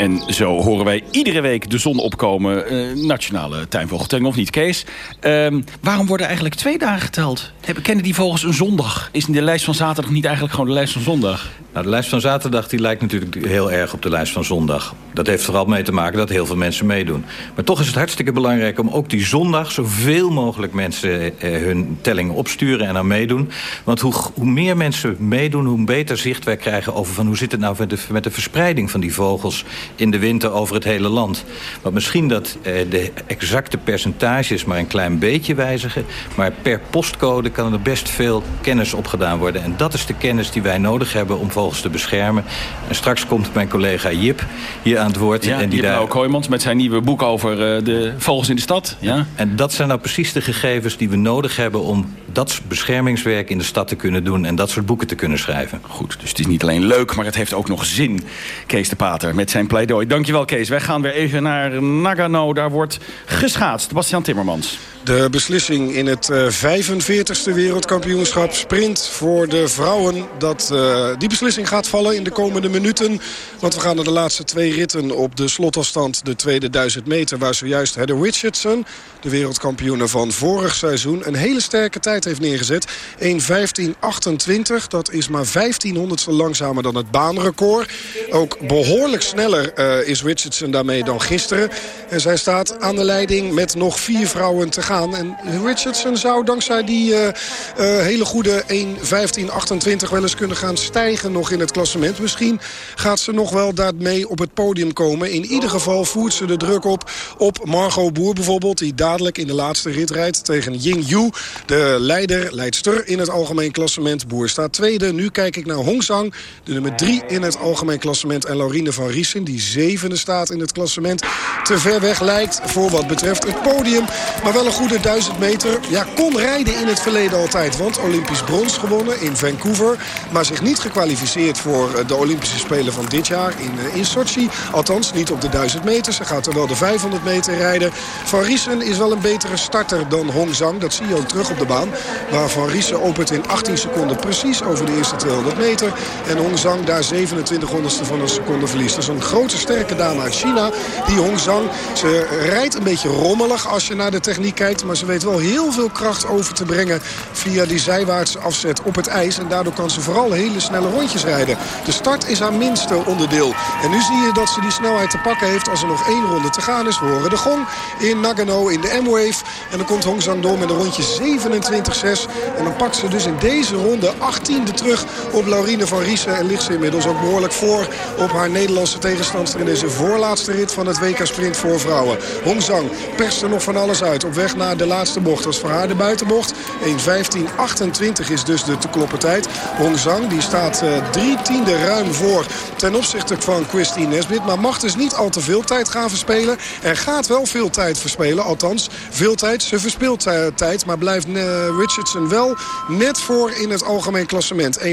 En zo horen wij iedere week de zon opkomen. Uh, nationale tuinvogeltelling of niet, Kees? Uh, waarom worden eigenlijk twee dagen geteld? Kennen die vogels een zondag? Is in de lijst van zaterdag niet eigenlijk gewoon de lijst van zondag? Nou, de lijst van zaterdag die lijkt natuurlijk heel erg op de lijst van zondag. Dat heeft vooral mee te maken dat heel veel mensen meedoen. Maar toch is het hartstikke belangrijk om ook die zondag... zoveel mogelijk mensen eh, hun telling opsturen en aan meedoen. Want hoe, hoe meer mensen meedoen, hoe beter zicht wij krijgen... over van hoe zit het nou met de, met de verspreiding van die vogels... in de winter over het hele land. Want misschien dat eh, de exacte percentages maar een klein beetje wijzigen... maar per postcode kan er best veel kennis opgedaan worden. En dat is de kennis die wij nodig hebben om vogels te beschermen. En straks komt mijn collega Jip hier aan het woord. Ja, en die Jip daar... Kooijmans met zijn nieuwe boek over uh, de vogels in de stad. Ja. En dat zijn nou precies de gegevens die we nodig hebben... om dat beschermingswerk in de stad te kunnen doen... en dat soort boeken te kunnen schrijven. Goed, dus het is niet alleen leuk, maar het heeft ook nog zin. Kees de Pater met zijn pleidooi. Dankjewel Kees. Wij gaan weer even naar Nagano. Daar wordt geschaatst. Bastiaan Timmermans. De beslissing in het 45e wereldkampioenschap sprint voor de vrouwen. Dat, uh, die beslissing gaat vallen in de komende minuten. Want we gaan naar de laatste twee ritten op de slotafstand. De tweede duizend meter waar zojuist Heather Richardson... de wereldkampioene van vorig seizoen... een hele sterke tijd heeft neergezet. 1.15.28, dat is maar 1500ste langzamer dan het baanrecord. Ook behoorlijk sneller uh, is Richardson daarmee dan gisteren. En zij staat aan de leiding met nog vier vrouwen te gaan. En Richardson zou dankzij die uh, hele goede 1.15.28 wel eens kunnen gaan stijgen nog in het klassement. Misschien gaat ze nog wel daarmee op het podium komen. In ieder geval voert ze de druk op op Margot Boer bijvoorbeeld. Die dadelijk in de laatste rit rijdt tegen Ying Yu. De leider, leidster in het algemeen klassement. Boer staat tweede. Nu kijk ik naar Hong Zhang, de nummer drie in het algemeen klassement. En Laurine van Riesen, die zevende staat in het klassement. Te ver weg lijkt voor wat betreft het podium. Maar wel een goede 1000 meter. Ja, kon rijden in het verleden altijd. Want Olympisch brons gewonnen in Vancouver. Maar zich niet gekwalificeerd voor eh, de Olympische Spelen van dit jaar in, eh, in Sochi. Althans, niet op de 1000 meter. Ze gaat er wel de 500 meter rijden. Van Riesen is wel een betere starter dan Hong Zhang. Dat zie je ook terug op de baan. Waar Van Riesen opent in 18 seconden precies over de eerste 200 meter. En Hong Zhang daar 27 honderdste van een seconde verliest. Dat is een grote sterke dame uit China. Die Hong Zhang. Ze rijdt een beetje rommelig als je naar de techniek kijkt. Maar ze weet wel heel veel kracht over te brengen via die zijwaartse afzet op het ijs. En daardoor kan ze vooral hele snelle rondjes rijden. De start is haar minste onderdeel. En nu zie je dat ze die snelheid te pakken heeft als er nog één ronde te gaan is. We horen de gong in Nagano in de M-Wave. En dan komt Hong Zhang door met een rondje 27-6. En dan pakt ze dus in deze ronde 18e terug op Laurine van Riesen. En ligt ze inmiddels ook behoorlijk voor op haar Nederlandse tegenstander in deze voorlaatste rit van het WK Sprint voor vrouwen. Hong Zhang perst er nog van alles uit op weg naar de laatste bocht. Is voor haar de buitenbocht. 1.15.28 is dus de te kloppen tijd. Hong Zhang die staat uh, drie tiende ruim voor ten opzichte van Christine Nesbit. Maar mag dus niet al te veel tijd gaan verspelen. Er gaat wel veel tijd verspelen. Althans, veel tijd. Ze verspeelt uh, tijd. Maar blijft uh, Richardson wel net voor in het algemeen klassement. 1.15.45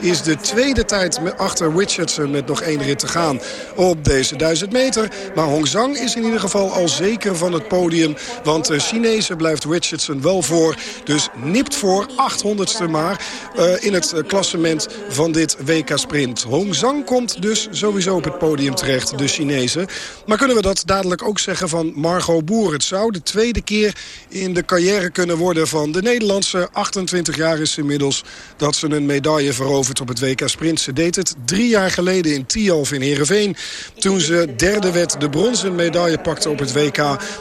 is de tweede tijd achter Richardson met nog één rit te gaan op deze 1000 meter. Maar Hong Zhang is in ieder geval al zeker van het podium. Want de Chinese blijft Richardson wel voor. Dus nipt voor 800ste maar uh, in het klassement van dit WK Sprint. Hong Zhang komt dus sowieso op het podium terecht, de Chinese. Maar kunnen we dat dadelijk ook zeggen van Margot Boer? Het zou de tweede keer in de carrière kunnen worden van de Nederlandse. 28 jaar is inmiddels dat ze een medaille verovert op het WK Sprint. Ze deed het drie jaar geleden in Tialf in Heerenveen. Toen ze derde werd, de bronzen medaille pakte op het WK.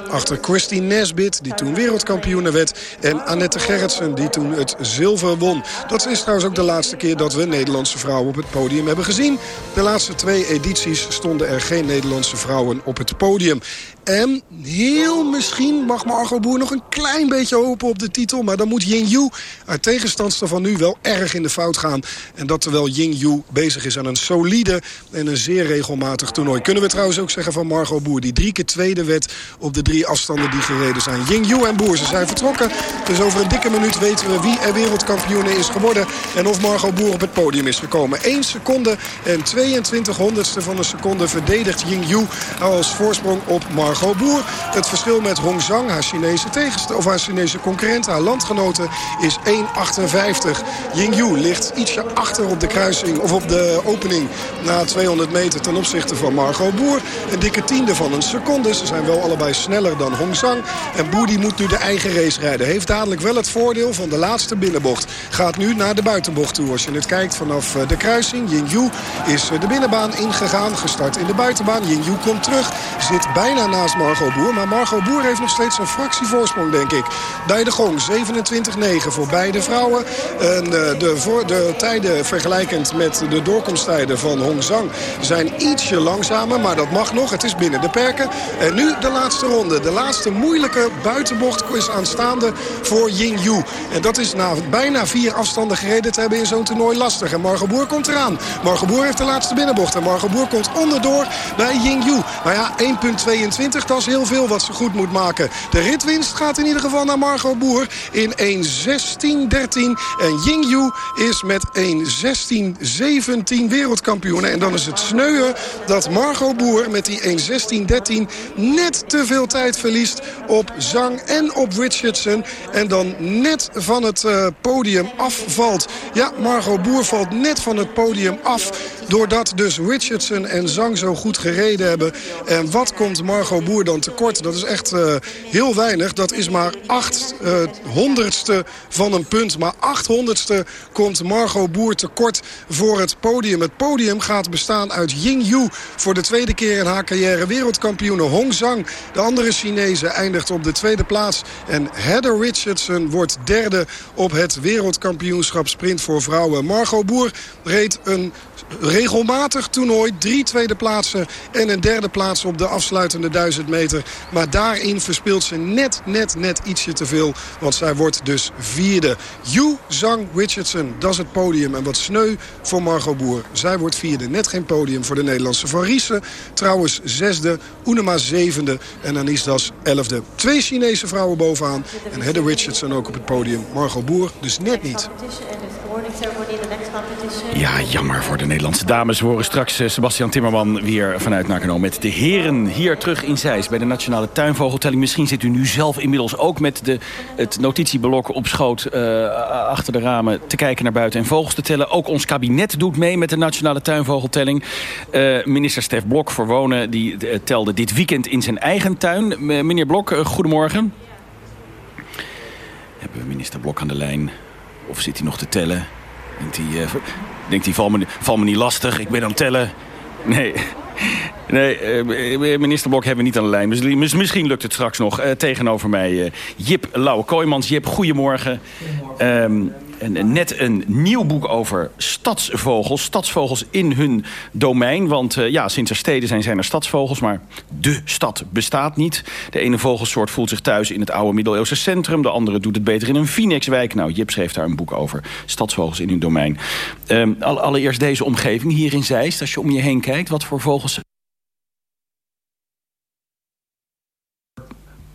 Achter Christine Nesbit, die toen wereldkampioene werd. En Annette Gerritsen, die toen het zilver won. Dat is trouwens ook de laatste keer dat we Nederlandse vrouwen op het podium hebben gezien. De laatste twee edities stonden er geen Nederlandse vrouwen op het podium. En heel misschien mag Margot Boer nog een klein beetje hopen op de titel. Maar dan moet Ying uit tegenstandster van nu, wel erg in de fout gaan. En dat terwijl Ying Yu bezig is aan een solide en een zeer regelmatig toernooi. Kunnen we trouwens ook zeggen van Margot Boer. Die drie keer tweede werd op de drie afstanden die gereden zijn. Ying Yu en Boer, ze zijn vertrokken. Dus over een dikke minuut weten we wie er wereldkampioen is geworden. En of Margot Boer op het podium is gekomen. 1 seconde en 22 honderdste van een seconde verdedigt Ying Yu als voorsprong op Margot Boer. Het verschil met Hong Zhang, haar Chinese, tegenst of haar Chinese concurrent, haar landgenote, is 1,58. Ying Yu ligt ietsje achter op de kruising of op de opening na 200 meter ten opzichte van Margot Boer. Een dikke tiende van een seconde. Ze zijn wel allebei sneller dan Hong Zhang. En Boer die moet nu de eigen race rijden. Heeft dadelijk wel het voordeel van de laatste binnenbocht. Gaat nu naar de buitenbocht toe. Als je het kijkt vanaf de kruising. Ying Yu is de binnenbaan ingegaan. Gestart in de buitenbaan. Ying Yu komt terug. Zit bijna naast Margot Boer. Maar Margot Boer heeft nog steeds een fractie voorsprong, denk ik. Bij de gong 27-9 voor beide vrouwen. En eh, de, de tijden vergelijkend met de doorkomsttijden van Hong Zhang zijn ietsje langzamer. Maar dat mag nog. Het is binnen de perken. En nu de laatste ronde. De laatste moeilijke buitenbocht is aanstaande voor Ying Yu. En dat is na bijna vier afstanden gereden te hebben in zo'n toernooi lastig. En Margot Boer komt eraan. Margot Boer heeft de laatste binnenbocht. En Margot Boer komt onderdoor bij Ying Yu. Maar ja, 1.22 dat is heel veel wat ze goed moet maken. De ritwinst gaat in ieder geval naar Margot Boer in 1.16.13. En Ying Yu is met 1.16.17 wereldkampioen. En dan is het sneuwen dat Margot Boer met die 1.16.13 net te veel tijd verliest op Zhang en op Richardson. En dan net van het uh, podium afvalt. Ja, Margot Boer valt net van het podium af. Doordat dus Richardson en Zhang zo goed gereden hebben. En wat komt Margot Boer dan tekort? Dat is echt uh, heel weinig. Dat is maar 8 uh, honderdste van een punt. Maar 8 honderdste komt Margot Boer tekort voor het podium. Het podium gaat bestaan uit Ying Yu. Voor de tweede keer in haar carrière wereldkampioene Hong Zhang. De andere Chinese eindigt op de tweede plaats. En Heather Richardson wordt derde op het wereldkampioenschap sprint voor vrouwen. Margot Boer reed een regelmatig toernooi. Drie tweede plaatsen en een derde plaats op de afsluitende 1000 meter. Maar daarin verspeelt ze net, net, net ietsje te veel. Want zij wordt dus vierde. Yu Zhang Richardson, dat is het podium. En wat sneu voor Margot Boer. Zij wordt vierde. Net geen podium voor de Nederlandse Van Riesen. Trouwens zesde. Oenema zevende. En Anisdas elfde. Twee Chinese vrouwen bovenaan. En Heather Richardson ook op het podium. Margot Boer dus net niet. Ja, jammer voor de Nederlandse dames. We horen straks Sebastian Timmerman weer vanuit Nakano met de heren hier terug in Zeist bij de Nationale Tuinvogeltelling. Misschien zit u nu zelf inmiddels ook met de, het notitieblok op schoot uh, achter de ramen te kijken naar buiten en vogels te tellen. Ook ons kabinet doet mee met de Nationale Tuinvogeltelling. Uh, minister Stef Blok voor Wonen die telde dit weekend in zijn eigen tuin. meneer Blok, goedemorgen. Hebben we minister Blok aan de lijn? Of zit hij nog te tellen? Denkt hij, uh, denkt hij val, me, val me niet lastig, ik ben aan het tellen. Nee, nee uh, minister Blok hebben we niet aan de lijn. Misschien lukt het straks nog. Uh, tegenover mij Jip Lauwe-Kooijmans. Jip, goedemorgen. goedemorgen. Um, en net een nieuw boek over stadsvogels. Stadsvogels in hun domein. Want uh, ja, sinds er steden zijn, zijn er stadsvogels. Maar de stad bestaat niet. De ene vogelsoort voelt zich thuis in het oude middeleeuwse centrum. De andere doet het beter in een Phoenixwijk. Nou, Jip schreef daar een boek over. Stadsvogels in hun domein. Um, allereerst deze omgeving hier in Zeist. Als je om je heen kijkt, wat voor vogels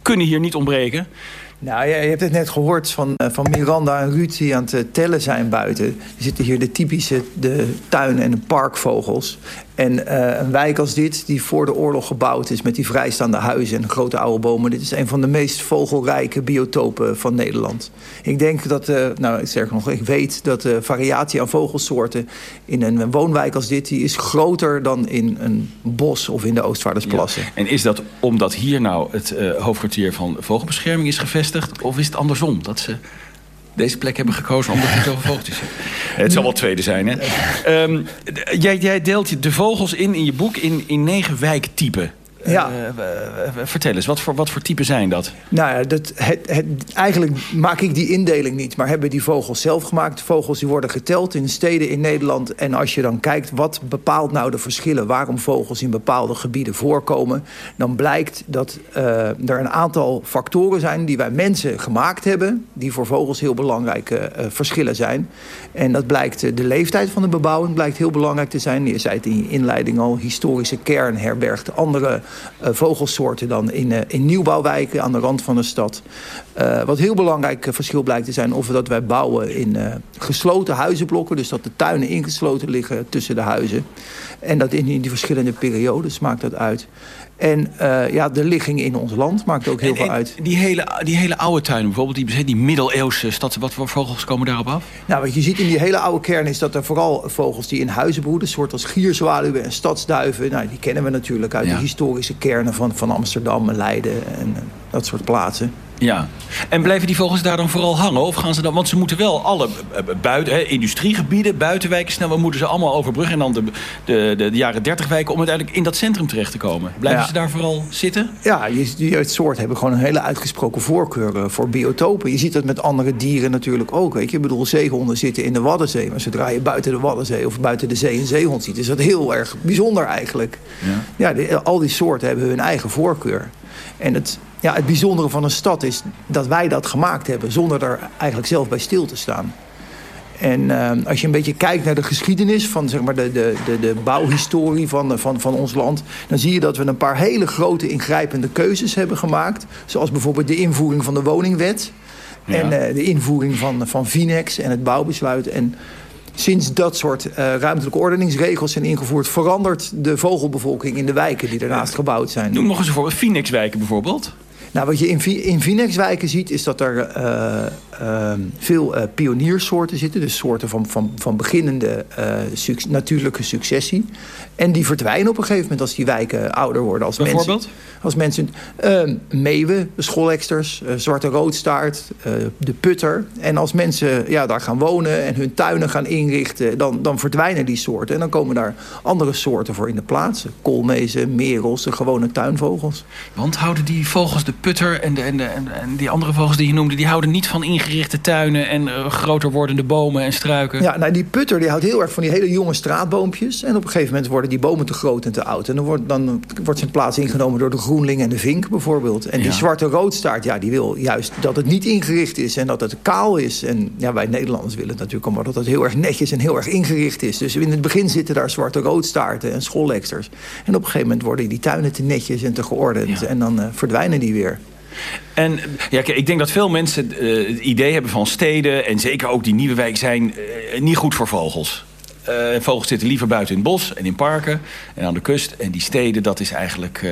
kunnen hier niet ontbreken. Nou, je hebt het net gehoord van, eh, van Miranda en Ruud die aan het eh, tellen zijn buiten. Er zitten hier de typische de tuin- en de parkvogels. En uh, een wijk als dit, die voor de oorlog gebouwd is... met die vrijstaande huizen en grote oude bomen... dit is een van de meest vogelrijke biotopen van Nederland. Ik denk dat, uh, nou, nog, ik weet dat de variatie aan vogelsoorten... in een woonwijk als dit, die is groter dan in een bos of in de Oostvaardersplassen. En is dat omdat hier nou het uh, hoofdkwartier van vogelbescherming is gevestigd... of is het andersom, dat ze deze plek hebben gekozen omdat er zoveel vogeltjes zijn. Het zal wel tweede zijn, hè? Um, jij, jij, deelt de vogels in in je boek in, in negen wijktypen. Ja. Uh, vertel eens, wat voor, wat voor typen zijn dat? Nou ja, dat, het, het, eigenlijk maak ik die indeling niet. Maar hebben die vogels zelf gemaakt. vogels die worden geteld in steden in Nederland. En als je dan kijkt, wat bepaalt nou de verschillen... waarom vogels in bepaalde gebieden voorkomen... dan blijkt dat uh, er een aantal factoren zijn... die wij mensen gemaakt hebben... die voor vogels heel belangrijke uh, verschillen zijn. En dat blijkt de leeftijd van de bebouwing blijkt heel belangrijk te zijn. Je zei het in je inleiding al, historische kern herbergt andere vogelsoorten dan in, uh, in nieuwbouwwijken aan de rand van de stad. Uh, wat heel belangrijk verschil blijkt te zijn of dat wij bouwen in gesloten huizenblokken. Dus dat de tuinen ingesloten liggen tussen de huizen. En dat in die verschillende periodes maakt dat uit. En uh, ja, de ligging in ons land maakt ook heel en, veel en uit. Die hele, die hele oude tuinen bijvoorbeeld, die, die middeleeuwse stad, wat voor vogels komen daarop af? Nou, wat je ziet in die hele oude kern is dat er vooral vogels die in huizen broeden, soort als gierzwaluwen en stadsduiven, nou, die kennen we natuurlijk uit ja. de historische kernen van, van Amsterdam en Leiden en dat soort plaatsen. Ja, en blijven die vogels daar dan vooral hangen? Of gaan ze dan, want ze moeten wel alle buiten, hè, industriegebieden, buitenwijken snel, moeten ze allemaal overbruggen. En dan de, de, de, de jaren 30 wijken om uiteindelijk in dat centrum terecht te komen. Blijven ja. ze daar vooral zitten? Ja, je, die, het soort hebben gewoon een hele uitgesproken voorkeur voor biotopen. Je ziet dat met andere dieren natuurlijk ook. Weet je? Ik bedoel, zeehonden zitten in de Waddenzee. Maar zodra je buiten de Waddenzee of buiten de zee een zeehond ziet, is dat heel erg bijzonder eigenlijk. Ja, ja al die soorten hebben hun eigen voorkeur. En het, ja, het bijzondere van een stad is dat wij dat gemaakt hebben... zonder er eigenlijk zelf bij stil te staan. En uh, als je een beetje kijkt naar de geschiedenis... van zeg maar, de, de, de, de bouwhistorie van, van, van ons land... dan zie je dat we een paar hele grote ingrijpende keuzes hebben gemaakt. Zoals bijvoorbeeld de invoering van de woningwet... Ja. en uh, de invoering van, van Vinex en het bouwbesluit... En, Sinds dat soort uh, ruimtelijke ordeningsregels zijn ingevoerd... verandert de vogelbevolking in de wijken die ernaast gebouwd zijn. Noem nog eens een voorbeeld. Phoenixwijken bijvoorbeeld. Nou, wat je in, in Phoenixwijken ziet, is dat er uh, veel uh, pioniersoorten zitten. Dus soorten van, van, van beginnende suc natuurlijke successie. En die verdwijnen op een gegeven moment als die wijken ouder worden. Als Bijvoorbeeld? Mensen, als mensen, ehm, meeuwen, schooleksters, zwarte roodstaart, de putter. En als mensen ja, daar gaan wonen en hun tuinen gaan inrichten... Dan, dan verdwijnen die soorten. En dan komen daar andere soorten voor in de plaats. Koolmezen, merels, de gewone tuinvogels. Want houden die vogels de putter en, de, en, de, en die andere vogels die je noemde... die houden niet van ingerichte tuinen en uh, groter wordende bomen en struiken. Ja, nou, die putter die houdt heel erg van die hele jonge straatboompjes. En op een gegeven moment worden die bomen te groot en te oud. En dan wordt, dan wordt zijn plaats ingenomen door de groenling en de vink bijvoorbeeld. En die ja. zwarte roodstaart, ja, die wil juist dat het niet ingericht is... en dat het kaal is. En ja, wij Nederlanders willen het natuurlijk allemaal dat het heel erg netjes en heel erg ingericht is. Dus in het begin zitten daar zwarte roodstaarten en schooleksters. En op een gegeven moment worden die tuinen te netjes en te geordend. Ja. En dan uh, verdwijnen die weer. En ja, ik denk dat veel mensen uh, het idee hebben van steden... en zeker ook die nieuwe wijk zijn uh, niet goed voor vogels. Uh, vogels zitten liever buiten in het bos en in parken en aan de kust. En die steden, dat is eigenlijk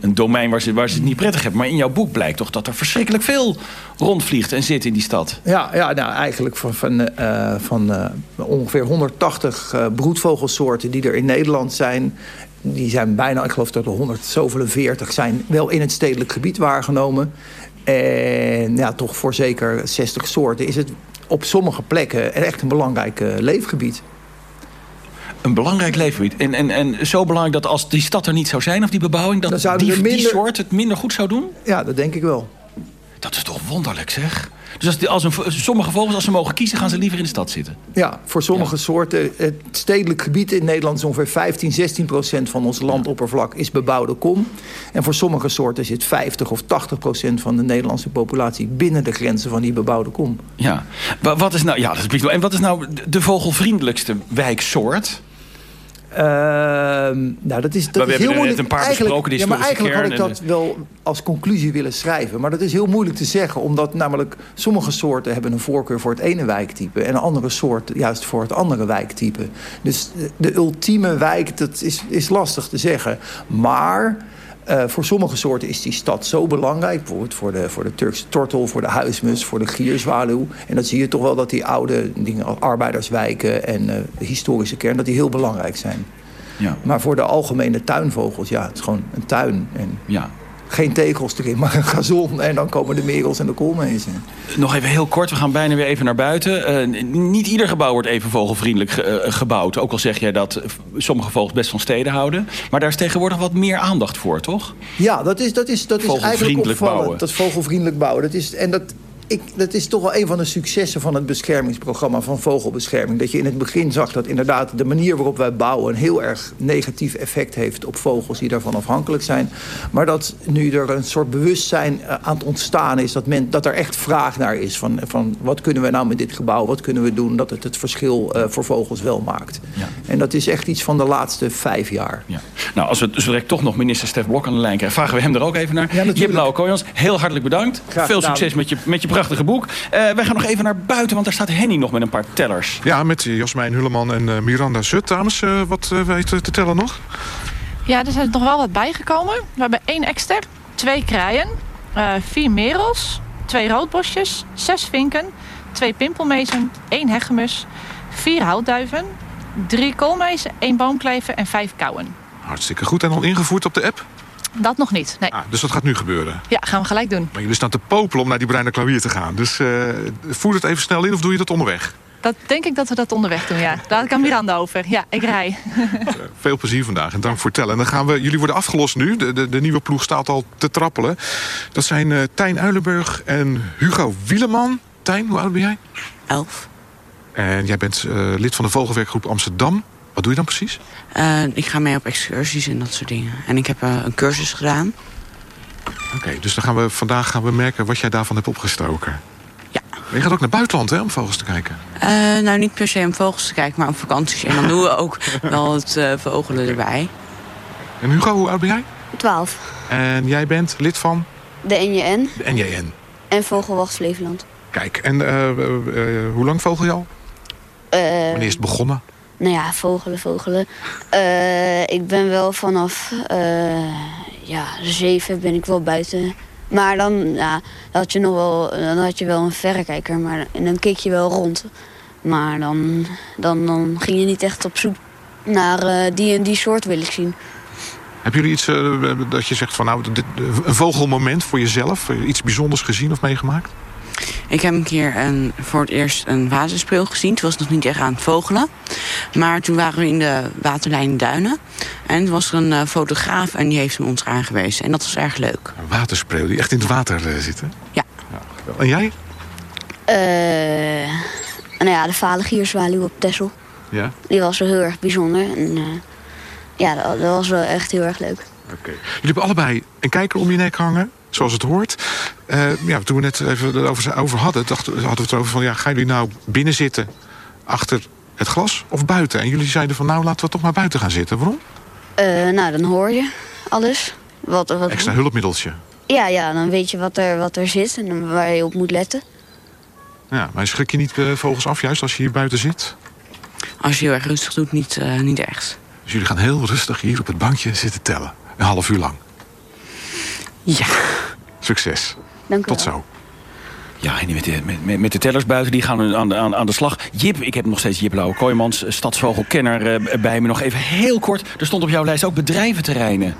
een domein waar ze, waar ze het niet prettig hebben. Maar in jouw boek blijkt toch dat er verschrikkelijk veel rondvliegt en zit in die stad. Ja, ja nou eigenlijk van, van, van ongeveer 180 broedvogelsoorten die er in Nederland zijn die zijn bijna, ik geloof dat er 100 zoveel 40 zijn... wel in het stedelijk gebied waargenomen. En ja, toch voor zeker 60 soorten is het op sommige plekken echt een belangrijk uh, leefgebied. Een belangrijk leefgebied. En, en, en zo belangrijk dat als die stad er niet zou zijn, of die bebouwing... dat die, minder... die soort het minder goed zou doen? Ja, dat denk ik wel. Dat is toch wonderlijk, zeg? Dus als, die- als een, sommige vogels, als ze mogen kiezen, gaan ze liever in de stad zitten. Ja, voor sommige soorten. Het stedelijk gebied in Nederland is ongeveer 15, 16 procent van ons landoppervlak is bebouwde kom. En voor sommige soorten zit 50 of 80 procent van de Nederlandse populatie binnen de grenzen van die bebouwde kom. Ja. Wa- Wat is nou, ja, dat is En wat is nou de vogelvriendelijkste wijksoort? Ehm, nou, dat is, dat Maar we is hebben heel net moeilijk. een paar eigenlijk, besproken, de ja, maar eigenlijk had ik dat wel als conclusie willen schrijven. Maar dat is heel moeilijk te zeggen. Omdat namelijk sommige soorten hebben een voorkeur voor het ene wijktype. En een andere soort juist voor het andere wijktype. Dus de, de ultieme wijk, dat is, is lastig te zeggen. Maar... eh, voor sommige soorten is die stad zo belangrijk. Bijvoorbeeld voor de, voor de Turkse tortel, voor de huismus, voor de gierzwaluw. En dan zie je toch wel dat die oude dingen arbeiderswijken en eh, de historische kern... dat die heel belangrijk zijn. Ja. Maar voor de algemene tuinvogels, ja, het is gewoon een tuin. En Ja. Geen tegels erin, maar een gazon. En dan komen de merels en de koolmezen. Nog even heel kort, we gaan bijna weer even naar buiten. Eh, niet ieder gebouw wordt even vogelvriendelijk ge- eh, gebouwd. Ook al zeg jij dat eh, sommige vogels best van steden houden. Maar daar is tegenwoordig wat meer aandacht voor, toch? Ja, dat is, dat is, dat is eigenlijk opvallend. bouwen. Dat vogelvriendelijk bouwen. Dat is, en dat, ik, dat is toch wel een van de successen van het beschermingsprogramma van vogelbescherming. Dat je in het begin zag dat inderdaad de manier waarop wij bouwen... een heel erg negatief effect heeft op vogels die daarvan afhankelijk zijn. Maar dat nu er een soort bewustzijn eh, aan het ontstaan is... dat, men, dat er echt vraag naar is van, van wat kunnen we nou met dit gebouw... wat kunnen we doen dat het het verschil eh, voor vogels wel maakt. Ja. En dat is echt iets van de laatste vijf jaar. Ja. Nou, als we zo direct toch nog minister Stef Blok aan de lijn krijgen... vragen we hem er ook even naar. Jip Blauwe Kooijans, heel hartelijk bedankt. Graag Veel gedaan. succes met je, met je prachtige boek. Eh, wij gaan nog even naar buiten, want daar staat Henny nog met een paar tellers. Ja, met Jasmijn Hulleman en eh, Miranda Zut. Dames, eh, wat uh, weet te tellen nog? Ja, er zijn nog wel wat bijgekomen. We hebben één ekster, twee kraaien, eh, vier merels, twee roodbosjes, zes vinken, twee pimpelmezen, één hegemus, vier houtduiven, drie koolmezen, één boomklever en vijf kauwen. Hartstikke goed. En al ingevoerd op de app? Dat nog niet, nee. Ah, dus dat gaat nu gebeuren. Ja, gaan we gelijk doen. Maar jullie staan te popelen om naar die bruine klavier te gaan. Dus eh, voer het even snel in of doe je dat onderweg? Dat denk ik dat we dat onderweg doen, ja. Daar had ik aan Miranda over. Ja, ik rij. Veel plezier vandaag en dank voor het tellen. En dan gaan we, jullie worden afgelost nu. De, de, de nieuwe ploeg staat al te trappelen. Dat zijn eh, Tijn Uilenburg en Hugo Wieleman. Tijn, hoe oud ben jij? Elf. En jij bent eh, lid van de Vogelwerkgroep Amsterdam. Wat doe je dan precies? Uh, ik ga mee op excursies en dat soort dingen. En ik heb uh, een cursus gedaan. Oké, okay, dus dan gaan we, vandaag gaan we merken wat jij daarvan hebt opgestoken. Ja. Maar je gaat ook naar buitenland hè, om vogels te kijken? Uh, nou, niet per se om vogels te kijken, maar op vakanties. En dan doen we ook wel het uh, vogelen erbij. En Hugo, hoe oud ben jij? 12. En jij bent lid van? De NJN. De NJN. En Vogelwacht Flevoland. Kijk, en hoe lang vogel je al? Wanneer is het begonnen? Nou ja, vogelen, vogelen. Uh, ik ben wel vanaf uh, ja, zeven ben ik wel buiten. Maar dan, ja, had je nog wel, dan had je wel een verrekijker, maar en dan keek je wel rond. Maar dan, dan, dan ging je niet echt op zoek naar uh, die en die soort wil ik zien. Hebben jullie iets dat je zegt van nou, dit, een vogelmoment voor jezelf? Iets bijzonders gezien of meegemaakt? Ik heb een keer een, voor het eerst een wazenspreel gezien. Toen was het nog niet echt aan het vogelen. Maar toen waren we in de waterlijn Duinen. En toen was er een uh, fotograaf en die heeft hem ons aangewezen. En dat was erg leuk. Een waterspreel die echt in het water uh, zit, hè? Ja. ja. En jij? Uh, nou ja, de vale gierzwaluw op Texel. Ja? Die was wel heel erg bijzonder. En uh, ja, dat, dat, was wel echt heel erg leuk. Oké. Okay. Jullie hebben allebei een kijker om je nek hangen zoals het hoort. Uh, ja, toen we net even over hadden, dachten, hadden we het over van... ja, gaan jullie nou binnen zitten achter het glas of buiten? En jullie zeiden van, nou, laten we toch maar buiten gaan zitten. Waarom? Uh, nou, dan hoor je alles. Wat, wat Extra hulpmiddeltje. Ja, ja, dan weet je wat er, wat er zit en waar je op moet letten. Ja, maar schrik je niet uh, vogels af, juist als je hier buiten zit? Als je heel erg rustig doet, niet, uh, niet echt. Dus jullie gaan heel rustig hier op het bankje zitten tellen. Een half uur lang. Ja. Succes. Dank u Tot wel. zo. Ja, en met de, met, met de tellers buiten, die gaan aan de, aan, aan de slag. Jip, ik heb nog steeds Jip Lauwe Kooijmans, stadsvogelkenner uh, bij me. Nog even heel kort, er stond op jouw lijst ook bedrijventerreinen.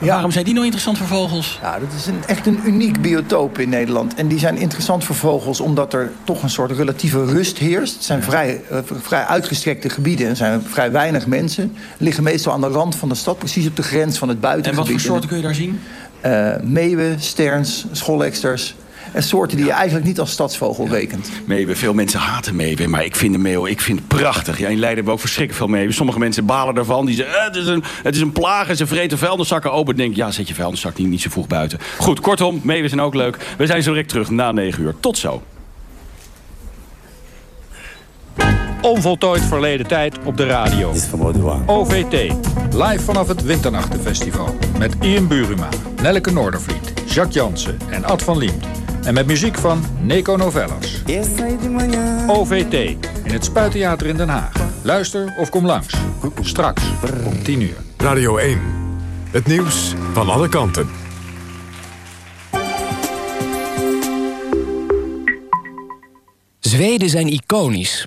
Ja. Waarom zijn die nou interessant voor vogels? Ja, dat is een, echt een uniek biotoop in Nederland. En die zijn interessant voor vogels omdat er toch een soort relatieve rust heerst. Het zijn ja. vrij, uh, vrij uitgestrekte gebieden. Er zijn vrij weinig mensen. Liggen meestal aan de rand van de stad, precies op de grens van het buitengebied. En wat voor soorten kun je daar zien? Uh, meeuwen, sterns, scholleksters. En soorten die je eigenlijk niet als stadsvogel rekent. Meeuwen, veel mensen haten meeuwen, maar ik vind de meeuw ik vind het prachtig. Ja, in Leiden hebben we ook verschrikkelijk veel meeuwen. Sommige mensen balen ervan. Die zeggen, eh, het, is een, het is een plaag en ze vreten vuilniszakken open. denk ja, zet je vuilniszak niet, niet zo vroeg buiten. Goed, kortom, meeuwen zijn ook leuk. We zijn zo direct terug na 9 uur. Tot zo. Onvoltooid verleden tijd op de radio. OVT, live vanaf het Winternachtenfestival. Met Ian Buruma, Nelleke Noordervliet, Jacques Jansen en Ad van Liemt. En met muziek van Nico Novellas. OVT, in het Spuitentheater in Den Haag. Luister of kom langs. Straks, om 10 uur. Radio 1, het nieuws van alle kanten. Zweden zijn iconisch.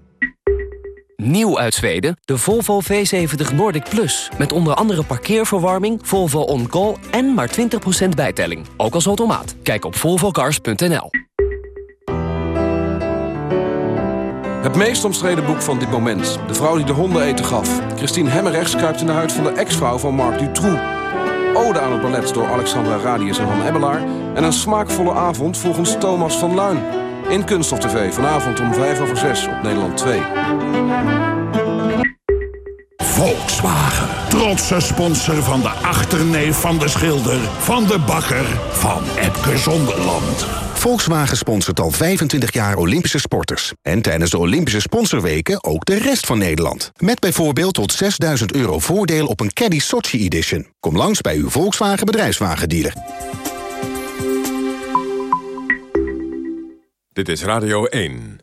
Nieuw uit Zweden, de Volvo V70 Nordic Plus. Met onder andere parkeerverwarming, Volvo On Call en maar 20% bijtelling. Ook als automaat. Kijk op volvocars.nl. Het meest omstreden boek van dit moment. De vrouw die de honden eten gaf. Christine Hemmerrechts kruipt in de huid van de ex-vrouw van Marc Dutroux. Ode aan het ballet door Alexandra Radius en Han Ebbelaar. En een smaakvolle avond volgens Thomas van Luin. In Kunststof TV vanavond om 5 over 6 op Nederland 2. Volkswagen. Trotse sponsor van de achterneef van de schilder... van de bakker van Epke Zonderland. Volkswagen sponsort al 25 jaar Olympische sporters. En tijdens de Olympische sponsorweken ook de rest van Nederland. Met bijvoorbeeld tot 6000 euro voordeel op een Caddy Sochi Edition. Kom langs bij uw Volkswagen bedrijfswagendealer. Dit is Radio 1.